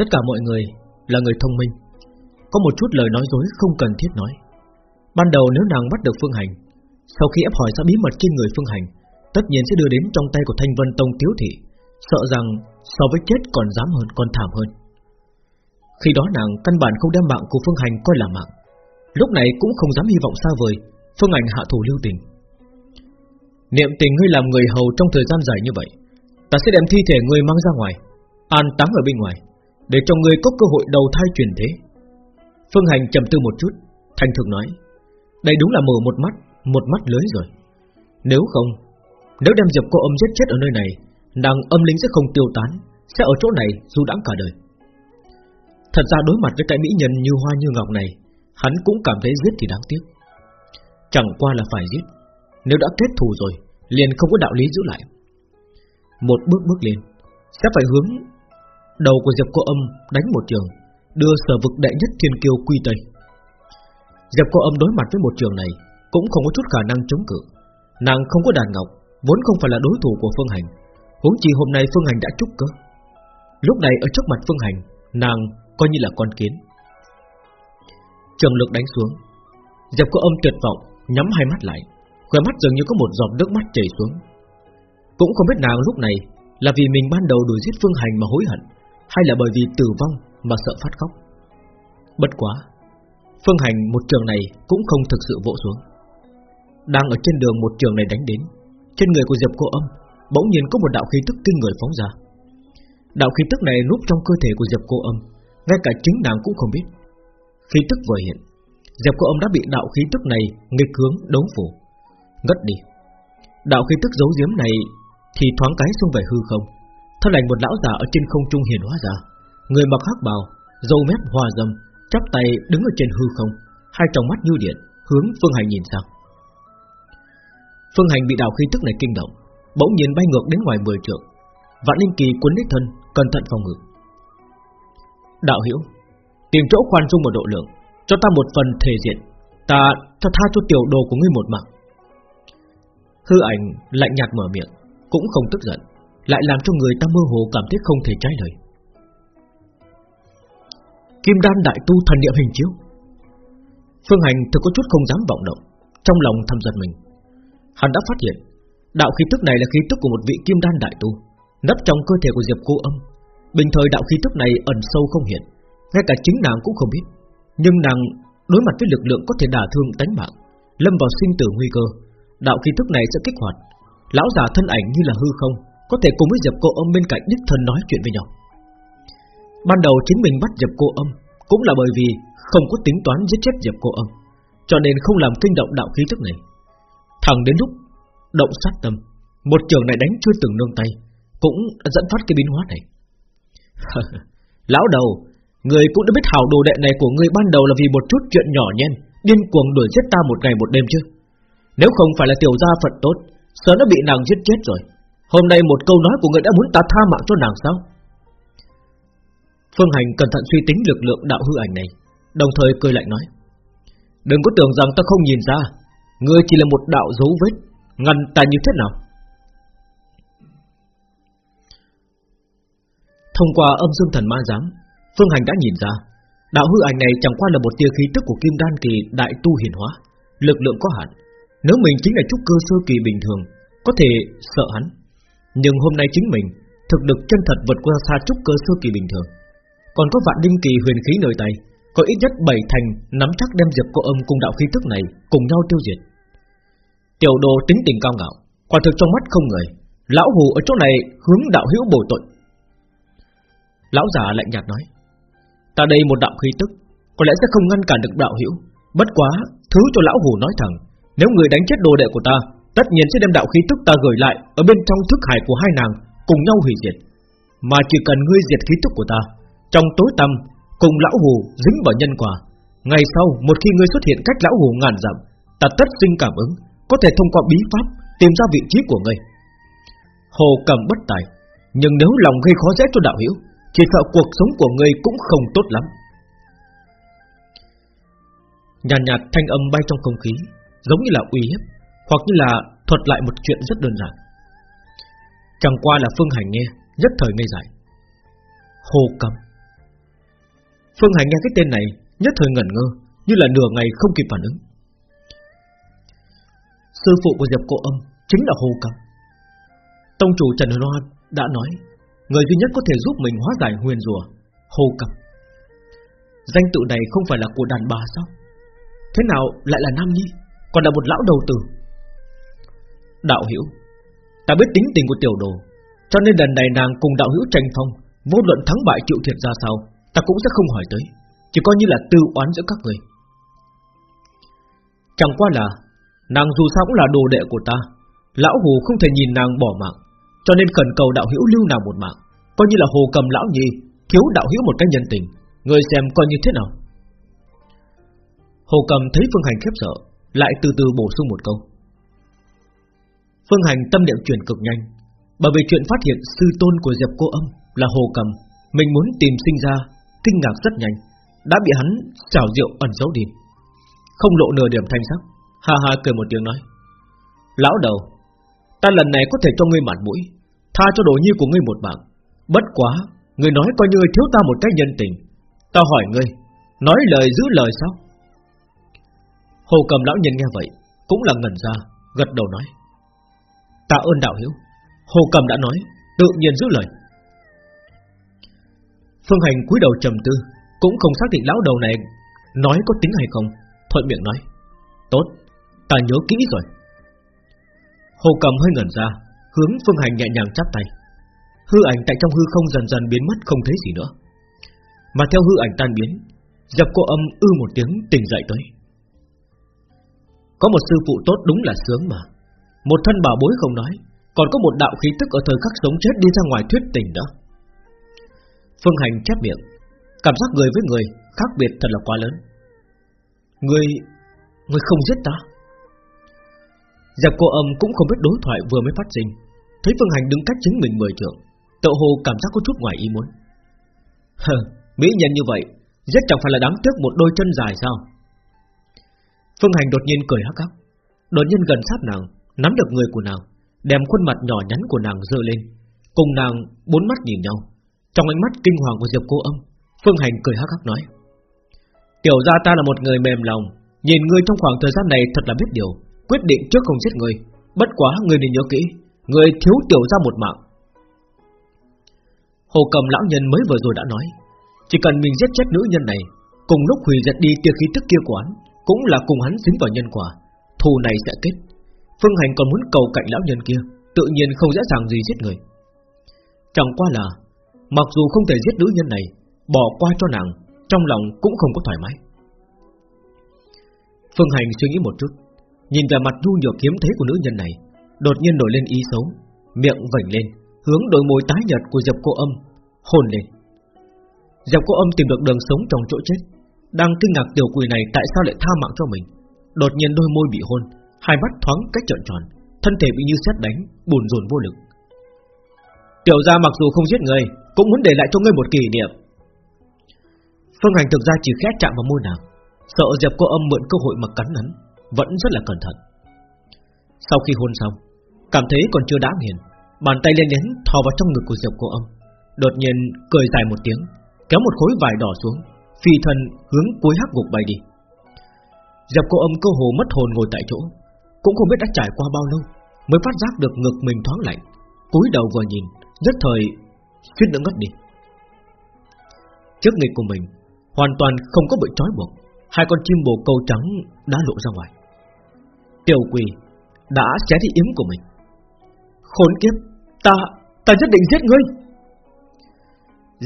Tất cả mọi người là người thông minh. Có một chút lời nói dối không cần thiết nói. Ban đầu nếu nàng bắt được Phương Hành, Sau khi ép hỏi ra bí mật trên người Phương Hành, Tất nhiên sẽ đưa đến trong tay của Thanh Vân Tông Tiếu Thị, Sợ rằng so với chết còn dám hơn, Còn thảm hơn. Khi đó nàng căn bản không đem mạng của Phương Hành coi là mạng. Lúc này cũng không dám hy vọng xa vời, Phương Hành hạ thủ lưu tình. Niệm tình ngươi làm người hầu trong thời gian dài như vậy, Ta sẽ đem thi thể ngươi mang ra ngoài, An táng ở bên ngoài. Để cho ngươi có cơ hội đầu thai chuyển thế. Phương Hành trầm tư một chút, Thành thực nói, Đây đúng là mở một mắt Một mắt lưới rồi. Nếu không, Nếu đem Diệp cô âm giết chết ở nơi này, Nàng âm linh sẽ không tiêu tán, Sẽ ở chỗ này dù đãng cả đời. Thật ra đối mặt với cái mỹ nhân như hoa như ngọc này, Hắn cũng cảm thấy giết thì đáng tiếc. Chẳng qua là phải giết, Nếu đã kết thù rồi, Liền không có đạo lý giữ lại. Một bước bước lên, Sẽ phải hướng Đầu của Diệp Cô Âm đánh một trường, Đưa sở vực đệ nhất thiên kiêu quy tây. Diệp Cô Âm đối mặt với một trường này Cũng không có chút khả năng chống cự. Nàng không có đàn ngọc, Vốn không phải là đối thủ của Phương Hành. Huống chi hôm nay Phương Hành đã trúc cơ. Lúc này ở trước mặt Phương Hành, Nàng coi như là con kiến. Trường lực đánh xuống, Diệp Cô Âm tuyệt vọng, Nhắm hai mắt lại. Khóe mắt dường như có một giọt nước mắt chảy xuống. Cũng không biết nàng lúc này Là vì mình ban đầu đuổi giết Phương Hành mà hối hận hay là bởi vì tử vong mà sợ phát khóc? Bất quá Phương Hành một trường này cũng không thực sự vỗ xuống. Đang ở trên đường một trường này đánh đến Trên người của Diệp Cô Âm Bỗng nhiên có một đạo khí tức kinh người phóng ra. Đạo khí tức này núp trong cơ thể của Diệp Cô Âm Ngay cả chính nàng cũng không biết. Khí tức vừa hiện Diệp Cô Âm đã bị đạo khí tức này nghịch hướng đấu phủ. Ngất đi. Đạo khí tức giấu giếm này thì thoáng cái xông về hư không, thân ảnh một lão già ở trên không trung hiển hóa ra, người mặc hắc bào, râu mép hòa dâm, chắp tay đứng ở trên hư không, hai tròng mắt như điện hướng Phương Hành nhìn sang. Phương Hành bị đạo khí tức này kinh động, bỗng nhiên bay ngược đến ngoài mười trượng. Vạn Linh Kỳ cuốn lấy thân, cẩn thận phòng ngự. Đạo Hiểu, tìm chỗ khoan dung một độ lượng, cho ta một phần thể diện, ta cho tha cho tiểu đồ của ngươi một mạng. Hư ảnh lạnh nhạt mở miệng Cũng không tức giận lại làm cho người ta mơ hồ cảm thấy không thể trái lời. Kim đan đại tu thần niệm hình chiếu. Phương Hành thực có chút không dám vọng động Trong lòng thầm giật mình. Hắn đã phát hiện Đạo khí tức này là khí tức của một vị kim đan đại tu Nấp trong cơ thể của Diệp cô âm. Bình thời đạo khí tức này ẩn sâu không hiện Ngay cả chính nàng cũng không biết. Nhưng nàng đối mặt với lực lượng có thể đả thương tánh mạng Lâm vào sinh tử nguy cơ đạo khí tức này sẽ kích hoạt. Lão già thân ảnh như là hư không, có thể cùng với Diệp Cô Âm bên cạnh đích thân nói chuyện với nhau. Ban đầu chính mình bắt Diệp Cô Âm cũng là bởi vì không có tính toán giết chết Diệp Cô Âm, cho nên không làm kinh động đạo khí tức này. Thẳng đến lúc động sát tâm, một trường này đánh chưa từng nương tay, cũng dẫn phát cái biến hóa này. Lão đầu, người cũng đã biết hảo đồ đệ này của người ban đầu là vì một chút chuyện nhỏ nhen, điên cuồng đuổi giết ta một ngày một đêm chứ? Nếu không phải là tiểu gia phận tốt Sớm đã bị nàng giết chết rồi Hôm nay một câu nói của người đã muốn ta tha mạng cho nàng sao? Phương Hành cẩn thận suy tính lực lượng đạo hư ảnh này, Đồng thời cười lạnh nói, Đừng có tưởng rằng ta không nhìn ra, Ngươi chỉ là một đạo dấu vết, Ngăn ta như thế nào? Thông qua âm dương thần ma giám, Phương Hành đã nhìn ra, Đạo hư ảnh này chẳng qua là một tia khí tức của kim đan kỳ đại tu hiển hóa, Lực lượng có hạn. Nếu mình chính là trúc cơ sơ kỳ bình thường, Có thể sợ hắn. Nhưng hôm nay chính mình Thực lực chân thật vượt qua xa trúc cơ sơ kỳ bình thường. Còn có vạn đinh kỳ huyền khí nơi tay, Có ít nhất bảy thành Nắm chắc đem diệp cô âm cùng đạo khí tức này Cùng nhau tiêu diệt. Tiểu đồ tính tình cao ngạo, Quả thực trong mắt không người. Lão hù ở chỗ này hướng đạo hữu bồi tội. Lão già lạnh nhạt nói, Ta đây một đạo khí tức, Có lẽ sẽ không ngăn cản được đạo hữu. Bất quá, thứ cho lão hù nói thẳng, nếu người đánh chết đồ đệ của ta Tất nhiên sẽ đem đạo khí tức ta gửi lại Ở bên trong thức hải của hai nàng Cùng nhau hủy diệt. Mà chỉ cần ngươi diệt khí tức của ta Trong tối tăm cùng lão hù dính vào nhân quả Ngày sau một khi ngươi xuất hiện cách lão hù ngàn dặm Ta tất sinh cảm ứng Có thể thông qua bí pháp tìm ra vị trí của ngươi. Hồ cầm bất tài Nhưng nếu lòng gây khó dễ cho đạo hiểu Chỉ sợ cuộc sống của ngươi cũng không tốt lắm. Nhàn nhạt, nhạt thanh âm bay trong không khí giống như là uy hiếp, hoặc như là thuật lại một chuyện rất đơn giản. Chẳng qua là Phương Hành nghe, nhất thời ngây dại. Hồ cầm, Phương Hành nghe cái tên này Nhất thời ngẩn ngơ Như là nửa ngày không kịp phản ứng. Sư phụ của Diệp Cô Âm Chính là Hồ Cầm. Tông chủ Trần Hân Hoan đã nói Người duy nhất có thể giúp mình hóa giải huyền rùa Hồ Cầm. Danh tự này không phải là của đàn bà sao? Thế nào lại là Nam Nhi Còn là một lão đầu tử? Đạo hữu. Ta biết tính tình của tiểu đồ, Cho nên lần này nàng cùng đạo hữu tranh phong, Vô luận thắng bại chịu thiệt ra sao, Ta cũng sẽ không hỏi tới, Chỉ coi như là tư oán giữa các người. Chẳng qua là, Nàng dù sao cũng là đồ đệ của ta, Lão Hồ không thể nhìn nàng bỏ mạng, Cho nên cần cầu đạo hữu lưu nàng một mạng, Coi như là Hồ cầm lão nhi Thiếu đạo hữu một cái nhân tình, Người xem coi như thế nào. Hồ cầm thấy Phương Hành khiếp sợ, Lại từ từ bổ sung một câu. Phương Hành tâm niệm chuyển cực nhanh, Bởi vì chuyện phát hiện sư tôn của Diệp Cô Âm Là Hồ Cầm, Mình muốn tìm sinh ra, Kinh ngạc rất nhanh, Đã bị hắn xảo diệu ẩn giấu đi. Không lộ nửa điểm thanh sắc, Ha ha cười một tiếng nói, Lão đầu, Ta lần này có thể cho ngươi mặt mũi, Tha cho đồ nhi của ngươi một mạng. Bất quá, Ngươi nói coi như thiếu ta một cái nhân tình, Ta hỏi ngươi, Nói lời giữ lời sao? Hồ cầm lão nhân nghe vậy, Cũng là ngẩn ra, Gật đầu nói Tạ ơn đạo hiếu Hồ cầm đã nói, Tự nhiên giữ lời. Phương hành cúi đầu trầm tư, Cũng không xác định lão đầu này Nói có tính hay không, Thuận miệng nói, Tốt, Ta nhớ kỹ rồi. Hồ cầm hơi ngẩn ra, Hướng Phương Hành nhẹ nhàng chắp tay. Hư ảnh tại trong hư không dần dần biến mất không thấy gì nữa. Mà theo hư ảnh tan biến, Dập cô âm ư một tiếng tỉnh dậy tới. Có một sư phụ tốt đúng là sướng mà. Một thân bảo bối không nói Còn có một đạo khí tức ở thời khắc sống chết đi ra ngoài thuyết tình đó. Phương Hành chép miệng Cảm giác người với người khác biệt thật là quá lớn. Người Người không giết ta? Dẹp cô âm cũng không biết đối thoại vừa mới phát sinh Thấy Phương Hành đứng cách chính mình mười trượng Tự hồ cảm giác có chút ngoài ý muốn. Hờ, mỹ nhân như vậy Giết chẳng phải là đáng tiếc một đôi chân dài sao? Phương Hành đột nhiên cười hắc hắc Đột nhiên gần sát nàng Nắm được người của nàng, Đem khuôn mặt nhỏ nhắn của nàng dơ lên. Cùng nàng bốn mắt nhìn nhau. Trong ánh mắt kinh hoàng của Diệp cô âm, Phương Hành cười hắc hắc nói, Tiểu gia ta là một người mềm lòng, Nhìn ngươi trong khoảng thời gian này thật là biết điều, Quyết định trước không giết người Bất quá người nên nhớ kỹ Người thiếu tiểu gia một mạng. Hồ cầm lão nhân mới vừa rồi đã nói, Chỉ cần mình giết chết nữ nhân này, Cùng lúc hủy diệt đi tia khí tức kia của hắn, Cũng là cùng hắn dính vào nhân quả, Thù này sẽ kết. Phương Hành còn muốn cầu cạnh lão nhân kia, Tự nhiên không dễ dàng gì giết người. Chẳng qua là, Mặc dù không thể giết nữ nhân này, Bỏ qua cho nàng, Trong lòng cũng không có thoải mái. Phương Hành suy nghĩ một chút, Nhìn về mặt nhu nhược hiếm thế của nữ nhân này, Đột nhiên nổi lên ý xấu, Miệng vảnh lên, Hướng đôi môi tái nhợt của dập cô âm Hồn lên. Dập cô âm tìm được đường sống trong chỗ chết, Đang kinh ngạc tiểu quỷ này tại sao lại tha mạng cho mình, Đột nhiên đôi môi bị hôn Hai mắt thoáng cách trợn tròn Thân thể bị như xét đánh Bùn rùn vô lực Tiểu gia mặc dù không giết người Cũng muốn để lại cho ngươi một kỷ niệm Phương Hành thực ra chỉ khẽ chạm vào môi nàng Sợ Diệp cô âm mượn cơ hội mà cắn hắn vẫn rất là cẩn thận. Sau khi hôn xong, cảm thấy còn chưa đã nghiền, bàn tay lên đến thò vào trong ngực của Diệp Cô Âm, đột nhiên cười dài một tiếng, kéo một khối vải đỏ xuống, phi thân hướng cuối hắc ngục bay đi. Diệp Cô Âm cơ hồ mất hồn ngồi tại chỗ, cũng không biết đã trải qua bao lâu mới phát giác được ngực mình thoáng lạnh, cúi đầu vừa nhìn, rất thời suýt nữa ngất đi. Trước ngực của mình hoàn toàn không có bị trói buộc, hai con chim bồ câu trắng đã lộ ra ngoài. Tiểu quỷ đã xé đi yếm của mình Khốn kiếp Ta, ta nhất định giết ngươi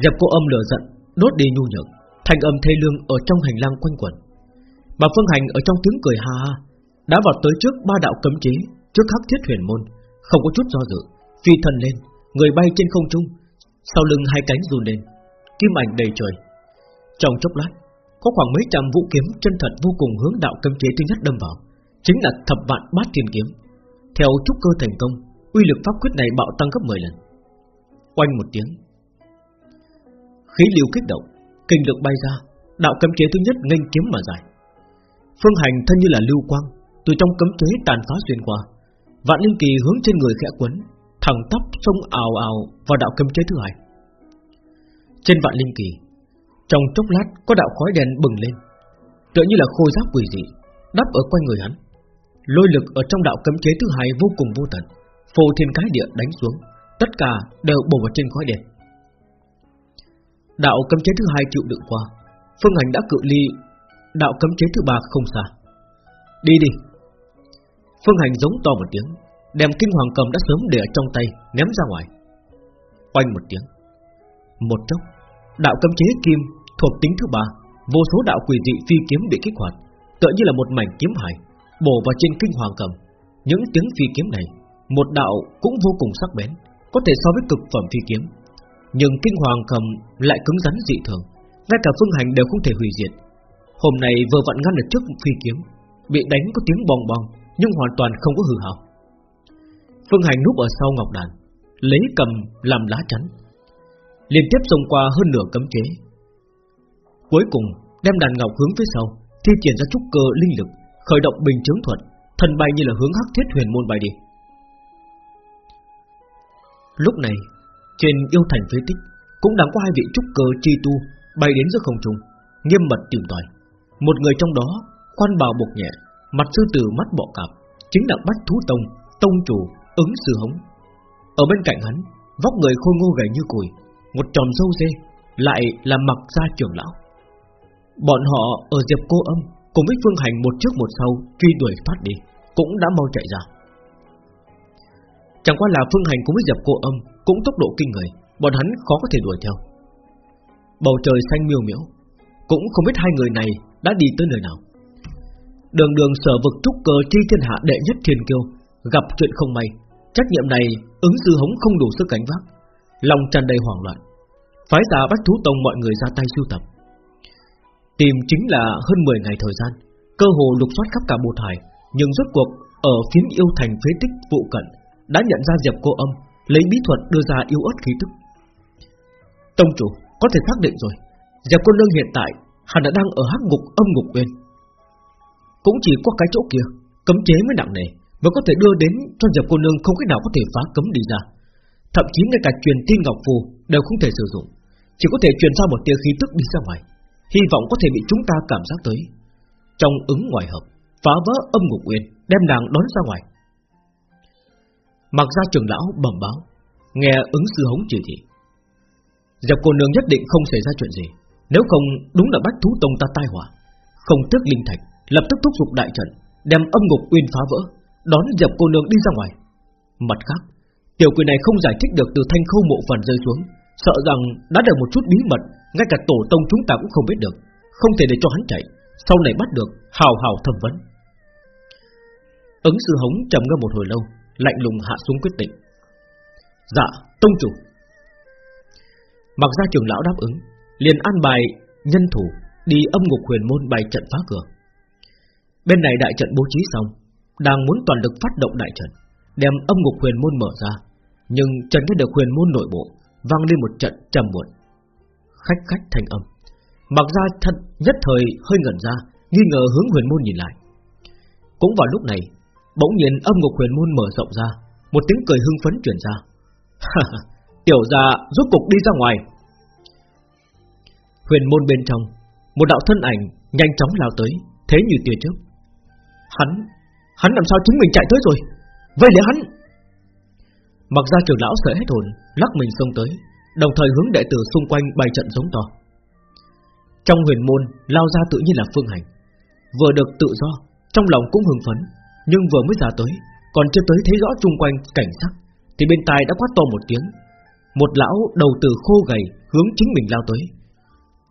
Dẹp cô âm lửa giận Đốt đi nhu nhược Thành âm thê lương ở trong hành lang quanh quẩn Mà Phương Hành ở trong tiếng cười ha ha đã vào tới trước ba đạo cấm chế, Trước khắc thiết huyền môn, Không có chút do dự, Phi thân lên, Người bay trên không trung, Sau lưng hai cánh run lên, Kim ảnh đầy trời. Trong chốc lát, Có khoảng mấy trăm vũ kiếm chân thật vô cùng hướng đạo cấm chế thứ nhất đâm vào, Chính là thập vạn bát thiên kiếm. Theo trúc cơ thành công, Uy lực pháp quyết này bạo tăng gấp 10 lần. Quanh một tiếng, Khí lưu kích động, Kinh lực bay ra, Đạo cấm chế thứ nhất nghênh kiếm mà giải. Phương hành thân như là lưu quang từ trong cấm chế tàn phá xuyên qua. Vạn linh kỳ hướng trên người khẽ quấn, Thẳng tắp sông ào ào vào đạo cấm chế thứ hai. Trên vạn linh kỳ, Trong chốc lát có đạo khói đen bừng lên, Tựa như là khôi giáp quỷ dị, Đắp ở quanh người hắn. Lôi lực ở trong đạo cấm chế thứ hai vô cùng vô tận, Phô thiên cái địa đánh xuống, Tất cả đều bổ vào trên khói đen. Đạo cấm chế thứ hai chịu đựng qua, Phương Hành đã cự ly Đạo cấm chế thứ ba không xa. Đi đi Phương Hành giống to một tiếng, Đem kinh hoàng cầm đã sớm để ở trong tay, Ném ra ngoài. Oanh một tiếng. Một chốc, Đạo cấm chế kim thuộc tính thứ ba, Vô số đạo quỷ dị phi kiếm bị kích hoạt, Tựa như là một mảnh kiếm hải Bổ vào trên kinh hoàng cầm. Những tiếng phi kiếm này, Một đạo cũng vô cùng sắc bén, Có thể so với cực phẩm phi kiếm. Nhưng kinh hoàng cầm lại cứng rắn dị thường, Ngay cả phương hành đều không thể hủy diệt. Hôm nay vừa vặn ngăn được trước phi kiếm, Bị đánh có tiếng bong bong nhưng hoàn toàn không có hư hao Phương hành núp ở sau ngọc đàn, Lấy cầm làm lá chắn, Liên tiếp xông qua hơn nửa cấm chế. Cuối cùng, đem đàn ngọc hướng phía sau, Thi triển ra trúc cơ linh lực, Khởi động bình chứng thuật, Thần bay như là hướng hắc thiết huyền môn bay đi. Lúc này, Trên yêu thành phế tích, Cũng đang có hai vị trúc cơ chi tu Bay đến giữa không trung, Nghiêm mật tìm tòi. Một người trong đó Khoan bào bộc nhẹ Mặt sư tử mắt bọ cạp, Chính là bách thú tông Tông chủ, ứng sư hống. Ở bên cạnh hắn, Vóc người khôi ngô gầy như củi Một tròm sâu dê, Lại là mặc gia trưởng lão. Bọn họ ở Diệp Cô Âm, Cùng với Phương Hành một trước một sau, Truy đuổi thoát đi, Cũng đã mau chạy ra. Chẳng qua là Phương Hành cùng với Diệp Cô Âm Cũng tốc độ kinh người, Bọn hắn khó có thể đuổi theo. Bầu trời xanh miêu miễu, Cũng không biết hai người này đã đi tới nơi nào. Đường đường sở vực trúc cơ chi thiên hạ đệ nhất thiên kiêu, Gặp chuyện không may. Trách nhiệm này ứng sư hống không đủ sức gánh vác. Lòng tràn đầy hoảng loạn. Phái giả bách thú tông mọi người ra tay sưu tập. Tìm chính là hơn 10 ngày thời gian, Cơ hồ lục soát khắp cả bột hải, Nhưng rốt cuộc ở phiến yêu thành phế tích vụ cận Đã nhận ra Diệp cô âm, Lấy bí thuật đưa ra yêu ớt khí tức. Tông chủ, Có thể xác định rồi. Diệp cô nương hiện tại Hẳn đã đang ở hắc ngục âm ngục bên. Cũng chỉ có cái chỗ kia, Cấm chế mới nặng nề, Mới có thể đưa đến cho Diệp cô nương không cách nào có thể phá cấm đi ra. Thậm chí ngay cả truyền tin ngọc phù Đều không thể sử dụng, Chỉ có thể truyền ra một tia khí tức đi ra ngoài, Hy vọng có thể bị chúng ta cảm giác tới. Trong ứng ngoài hợp, Phá vỡ âm ngục uyên, Đem nàng đón ra ngoài. Mặc ra trường lão bẩm báo, Nghe ứng sư hống chỉ thị. Diệp cô nương nhất định không xảy ra chuyện gì, Nếu không đúng là bách thú tông ta tai họa, Không tức linh thạch. Lập tức thúc giục đại trận, Đem âm ngục uyên phá vỡ, Đón Diệp cô nương đi ra ngoài. Mặt khác, Tiểu quỷ này không giải thích được từ thanh khâu mộ phần rơi xuống, Sợ rằng đã được một chút bí mật, ngay cả tổ tông chúng ta cũng không biết được, Không thể để cho hắn chạy, Sau này bắt được, hào hào thẩm vấn. Ứng sư hống trầm ngâm một hồi lâu, Lạnh lùng hạ xuống quyết định. Dạ tông chủ. Mặc ra trường lão đáp ứng, liền an bài nhân thủ Đi âm ngục huyền môn bày trận phá cửa. Bên này đại trận bố trí xong Đang muốn toàn lực phát động đại trận Đem âm ngục huyền môn mở ra Nhưng trận nghe được huyền môn nội bộ Vang lên một trận trầm muộn khách khách thành âm. Mặc ra thật nhất thời hơi ngẩn ra, nghi ngờ hướng huyền môn nhìn lại. Cũng vào lúc này, bỗng nhiên âm ngục huyền môn mở rộng ra, một tiếng cười hưng phấn truyền ra. Tiểu gia rốt cục đi ra ngoài. Huyền môn bên trong, một đạo thân ảnh nhanh chóng lao tới, thế như tia trước. Hắn, hắn làm sao chúng mình chạy tới rồi? Vậy lẽ hắn. Mặc ra trưởng lão sợ hết hồn, lắc mình xông tới, Đồng thời hướng đệ tử xung quanh bày trận giống to Trong huyền môn Lao ra tự nhiên là phương hành Vừa được tự do Trong lòng cũng hưng phấn Nhưng vừa mới ra tới Còn chưa tới thấy rõ chung quanh cảnh sắc Thì bên tai đã quát to một tiếng Một lão đầu tử khô gầy Hướng chính mình lao tới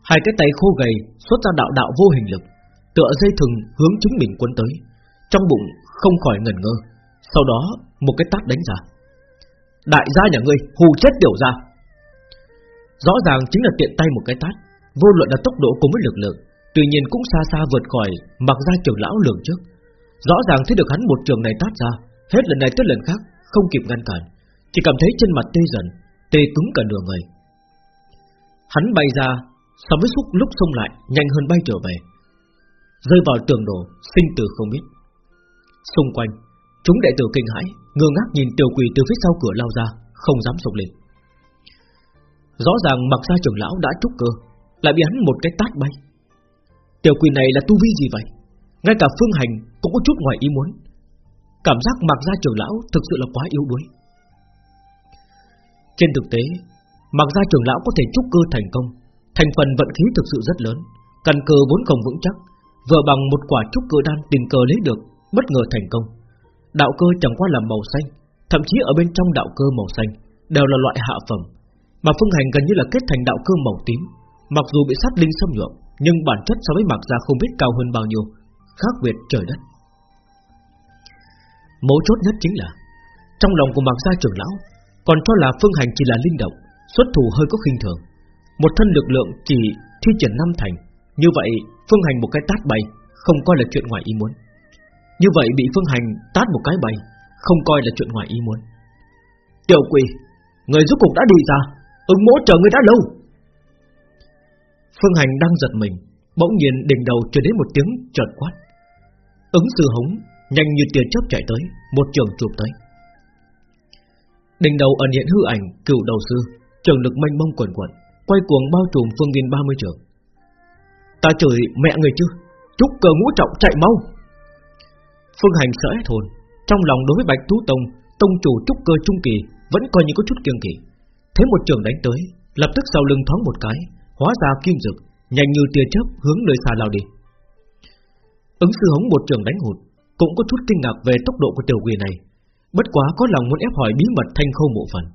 Hai cái tay khô gầy xuất ra đạo đạo vô hình lực Tựa dây thừng hướng chính mình quấn tới trong bụng không khỏi ngần ngơ. Sau đó, một cái tát đánh ra. Đại gia nhà ngươi, hù chết tiểu gia. Rõ ràng chính là tiện tay một cái tát, Vô luận là tốc độ cùng với lực lượng, Tuy nhiên cũng xa xa vượt khỏi Mặc ra trường lão lường trước. Rõ ràng thấy được hắn một trường này tát ra, Hết lần này tới lần khác, không kịp ngăn cản, Chỉ cảm thấy trên mặt tê dần, Tê cứng cả nửa người. Hắn bay ra, So với xúc lúc xông lại, Nhanh hơn bay trở về. Rơi vào tường đổ, Sinh tử không biết. Xung quanh, Chúng đệ tử kinh hãi, Ngơ ngác nhìn tiểu quỷ từ phía sau cửa lao ra, Không dám sụp lên. Rõ ràng mặc ra trưởng lão đã trúc cơ, Lại bị hắn một cái tát bay. Tiểu quỷ này là tu vi gì vậy? Ngay cả phương hành cũng có chút ngoài ý muốn. Cảm giác mặc ra trưởng lão Thực sự là quá yếu đuối. Trên thực tế, Mặc ra trưởng lão có thể trúc cơ thành công, Thành phần vận khí thực sự rất lớn, Căn cơ vốn không vững chắc, Vừa bằng một quả trúc cơ đan tình cờ lấy được Bất ngờ thành công. Đạo cơ chẳng qua là màu xanh, Thậm chí ở bên trong đạo cơ màu xanh Đều là loại hạ phẩm, Mà phương hành gần như là kết thành đạo cơ màu tím. Mặc dù bị sát linh xâm nhuộm, Nhưng bản chất so với mặc ra không biết cao hơn bao nhiêu, Khác biệt trời đất. Mấu chốt nhất chính là, Trong lòng của mặc gia trưởng lão, Còn cho là phương hành chỉ là linh động, Xuất thủ hơi có khinh thường. Một thân lực lượng chỉ thi triển năm thành, Như vậy phương hành một cái tát bay Không coi là chuyện ngoài ý muốn. Như vậy bị phương hành tát một cái bay, Không coi là chuyện ngoài ý muốn. Tiểu quỷ Người rốt cục đã đi ra, Ứng mỗ chờ người đã lâu. Phương hành đang giật mình, Bỗng nhiên đỉnh đầu truyền đến một tiếng chợt quát. Ứng sư hống Nhanh như tiền chớp chạy tới, Một trường chụp tới. Đỉnh đầu ẩn hiện hư ảnh cựu đầu sư, Trường lực mênh mông quẩn quẩn Quay cuồng bao trùm phương viên 30 trường. Ta chửi mẹ người chứ, Chúc cờ ngũ trọng chạy mau. Phương hành sợ hết hồn. Trong lòng đối với Bạch Tú Tông Tông chủ trúc cơ trung kỳ Vẫn coi như có chút kiêng kỳ Thấy một trường đánh tới, Lập tức sau lưng thoáng một cái, Hóa ra kim dực Nhanh như tia chớp hướng nơi xa lao đi. Ứng sư hống một trường đánh hụt, Cũng có chút kinh ngạc về tốc độ của tiểu quỷ này. Bất quá có lòng muốn ép hỏi bí mật thanh khâu mộ phần,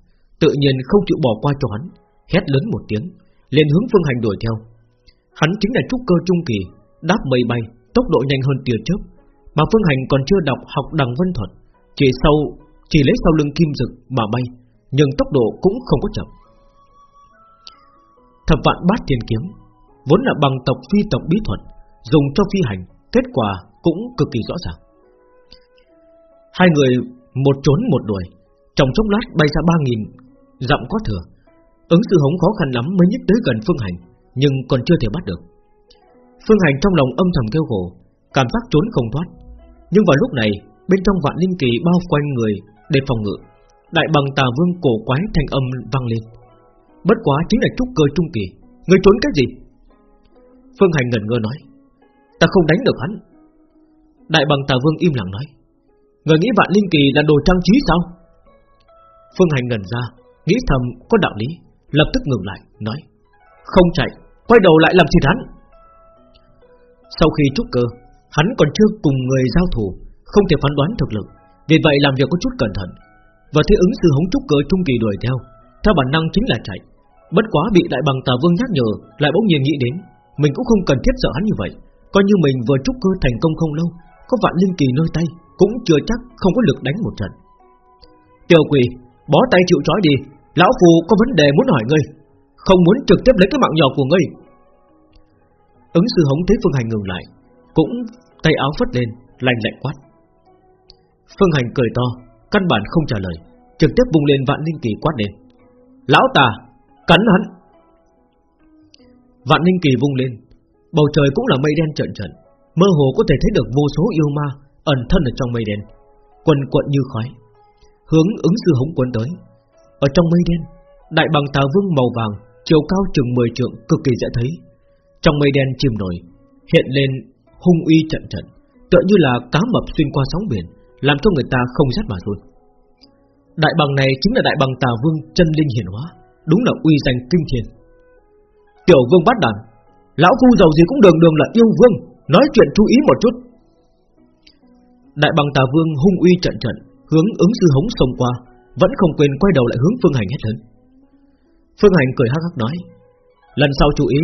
Tự nhiên không chịu bỏ qua cho hắn, Hét lớn một tiếng, liền hướng phương hành đuổi theo. Hắn chính là trúc cơ trung kỳ, Đáp mây bay, Tốc độ nhanh hơn tia chớp mà phương hành còn chưa đọc học đằng vân thuật, Chỉ sau, Chỉ lấy sau lưng kim dực mà bay, Nhưng tốc độ cũng không có chậm. Thập vạn bát thiên kiếm, Vốn là bằng tộc phi tộc bí thuật, Dùng cho phi hành, Kết quả cũng cực kỳ rõ ràng. Hai người một trốn một đuổi, Trong chốc lát bay ra ba nghìn, Dặm có thừa. Ứng sư hống khó khăn lắm mới nhích tới gần Phương Hành, Nhưng còn chưa thể bắt được. Phương Hành trong lòng âm thầm kêu khổ, Cảm giác trốn không thoát nhưng vào lúc này, Bên trong vạn linh kỳ bao quanh người Để phòng ngự, Đại bằng tà vương cổ quái thanh âm vang lên. Bất quá chính là trúc cơ trung kỳ, Người trốn cái gì? Phương Hành ngẩn ngơ nói, Ta không đánh được hắn. Đại bằng tà vương im lặng nói, Người nghĩ vạn linh kỳ là đồ trang trí sao? Phương Hành ngẩn ra, Nghĩ thầm có đạo lý, Lập tức ngừng lại, nói, Không chạy, Quay đầu lại làm thịt hắn. Sau khi trúc cơ Hắn còn chưa cùng người giao thủ, Không thể phán đoán thực lực, Vì vậy làm việc có chút cẩn thận. Và thế ứng sư hống trúc cơ trung kỳ đuổi theo Theo bản năng chính là chạy. Bất quá bị đại bằng tà vương nhắc nhở, Lại bỗng nhiên nghĩ đến, Mình cũng không cần thiết sợ hắn như vậy. Coi như mình vừa trúc cơ thành công không lâu, Có vạn linh kỳ nơi tay, Cũng chưa chắc không có lực đánh một trận. Tiểu quỷ, Bó tay chịu trói đi, Lão phù có vấn đề muốn hỏi ngươi, Không muốn trực tiếp lấy cái mạng nhỏ của ngươi. Ứng sư hống thấy Phương Hành ngừng lại cũng tay áo phất lên Lành lạnh quát. Phương Hành cười to, Căn bản không trả lời, Trực tiếp bung lên vạn linh kỳ quát lên. Lão tà, Cắn hắn. Vạn linh kỳ vung lên, Bầu trời cũng là mây đen trận trận Mơ hồ có thể thấy được vô số yêu ma Ẩn thân ở trong mây đen, Quần quận như khói, Hướng ứng sư hống cuốn tới. Ở trong mây đen, Đại bằng tà vương màu vàng, Chiều cao chừng 10 trượng, cực kỳ dễ thấy. Trong mây đen chìm nổi, Hiện lên hung uy trận trận, Tựa như là cá mập xuyên qua sóng biển, Làm cho người ta không rét mà run. Đại bằng này chính là đại bằng tà vương chân linh hiển hóa, Đúng là uy danh kinh thiên. Tiểu vương bắt đàn, Lão phu giàu gì cũng đường đường là yêu vương, Nói chuyện chú ý một chút. Đại bằng tà vương hung uy trận trận, Hướng ứng sư hống xông qua, Vẫn không quên quay đầu lại hướng phương hành hết lớn. Phương hành cười hắc hắc nói, Lần sau chú ý,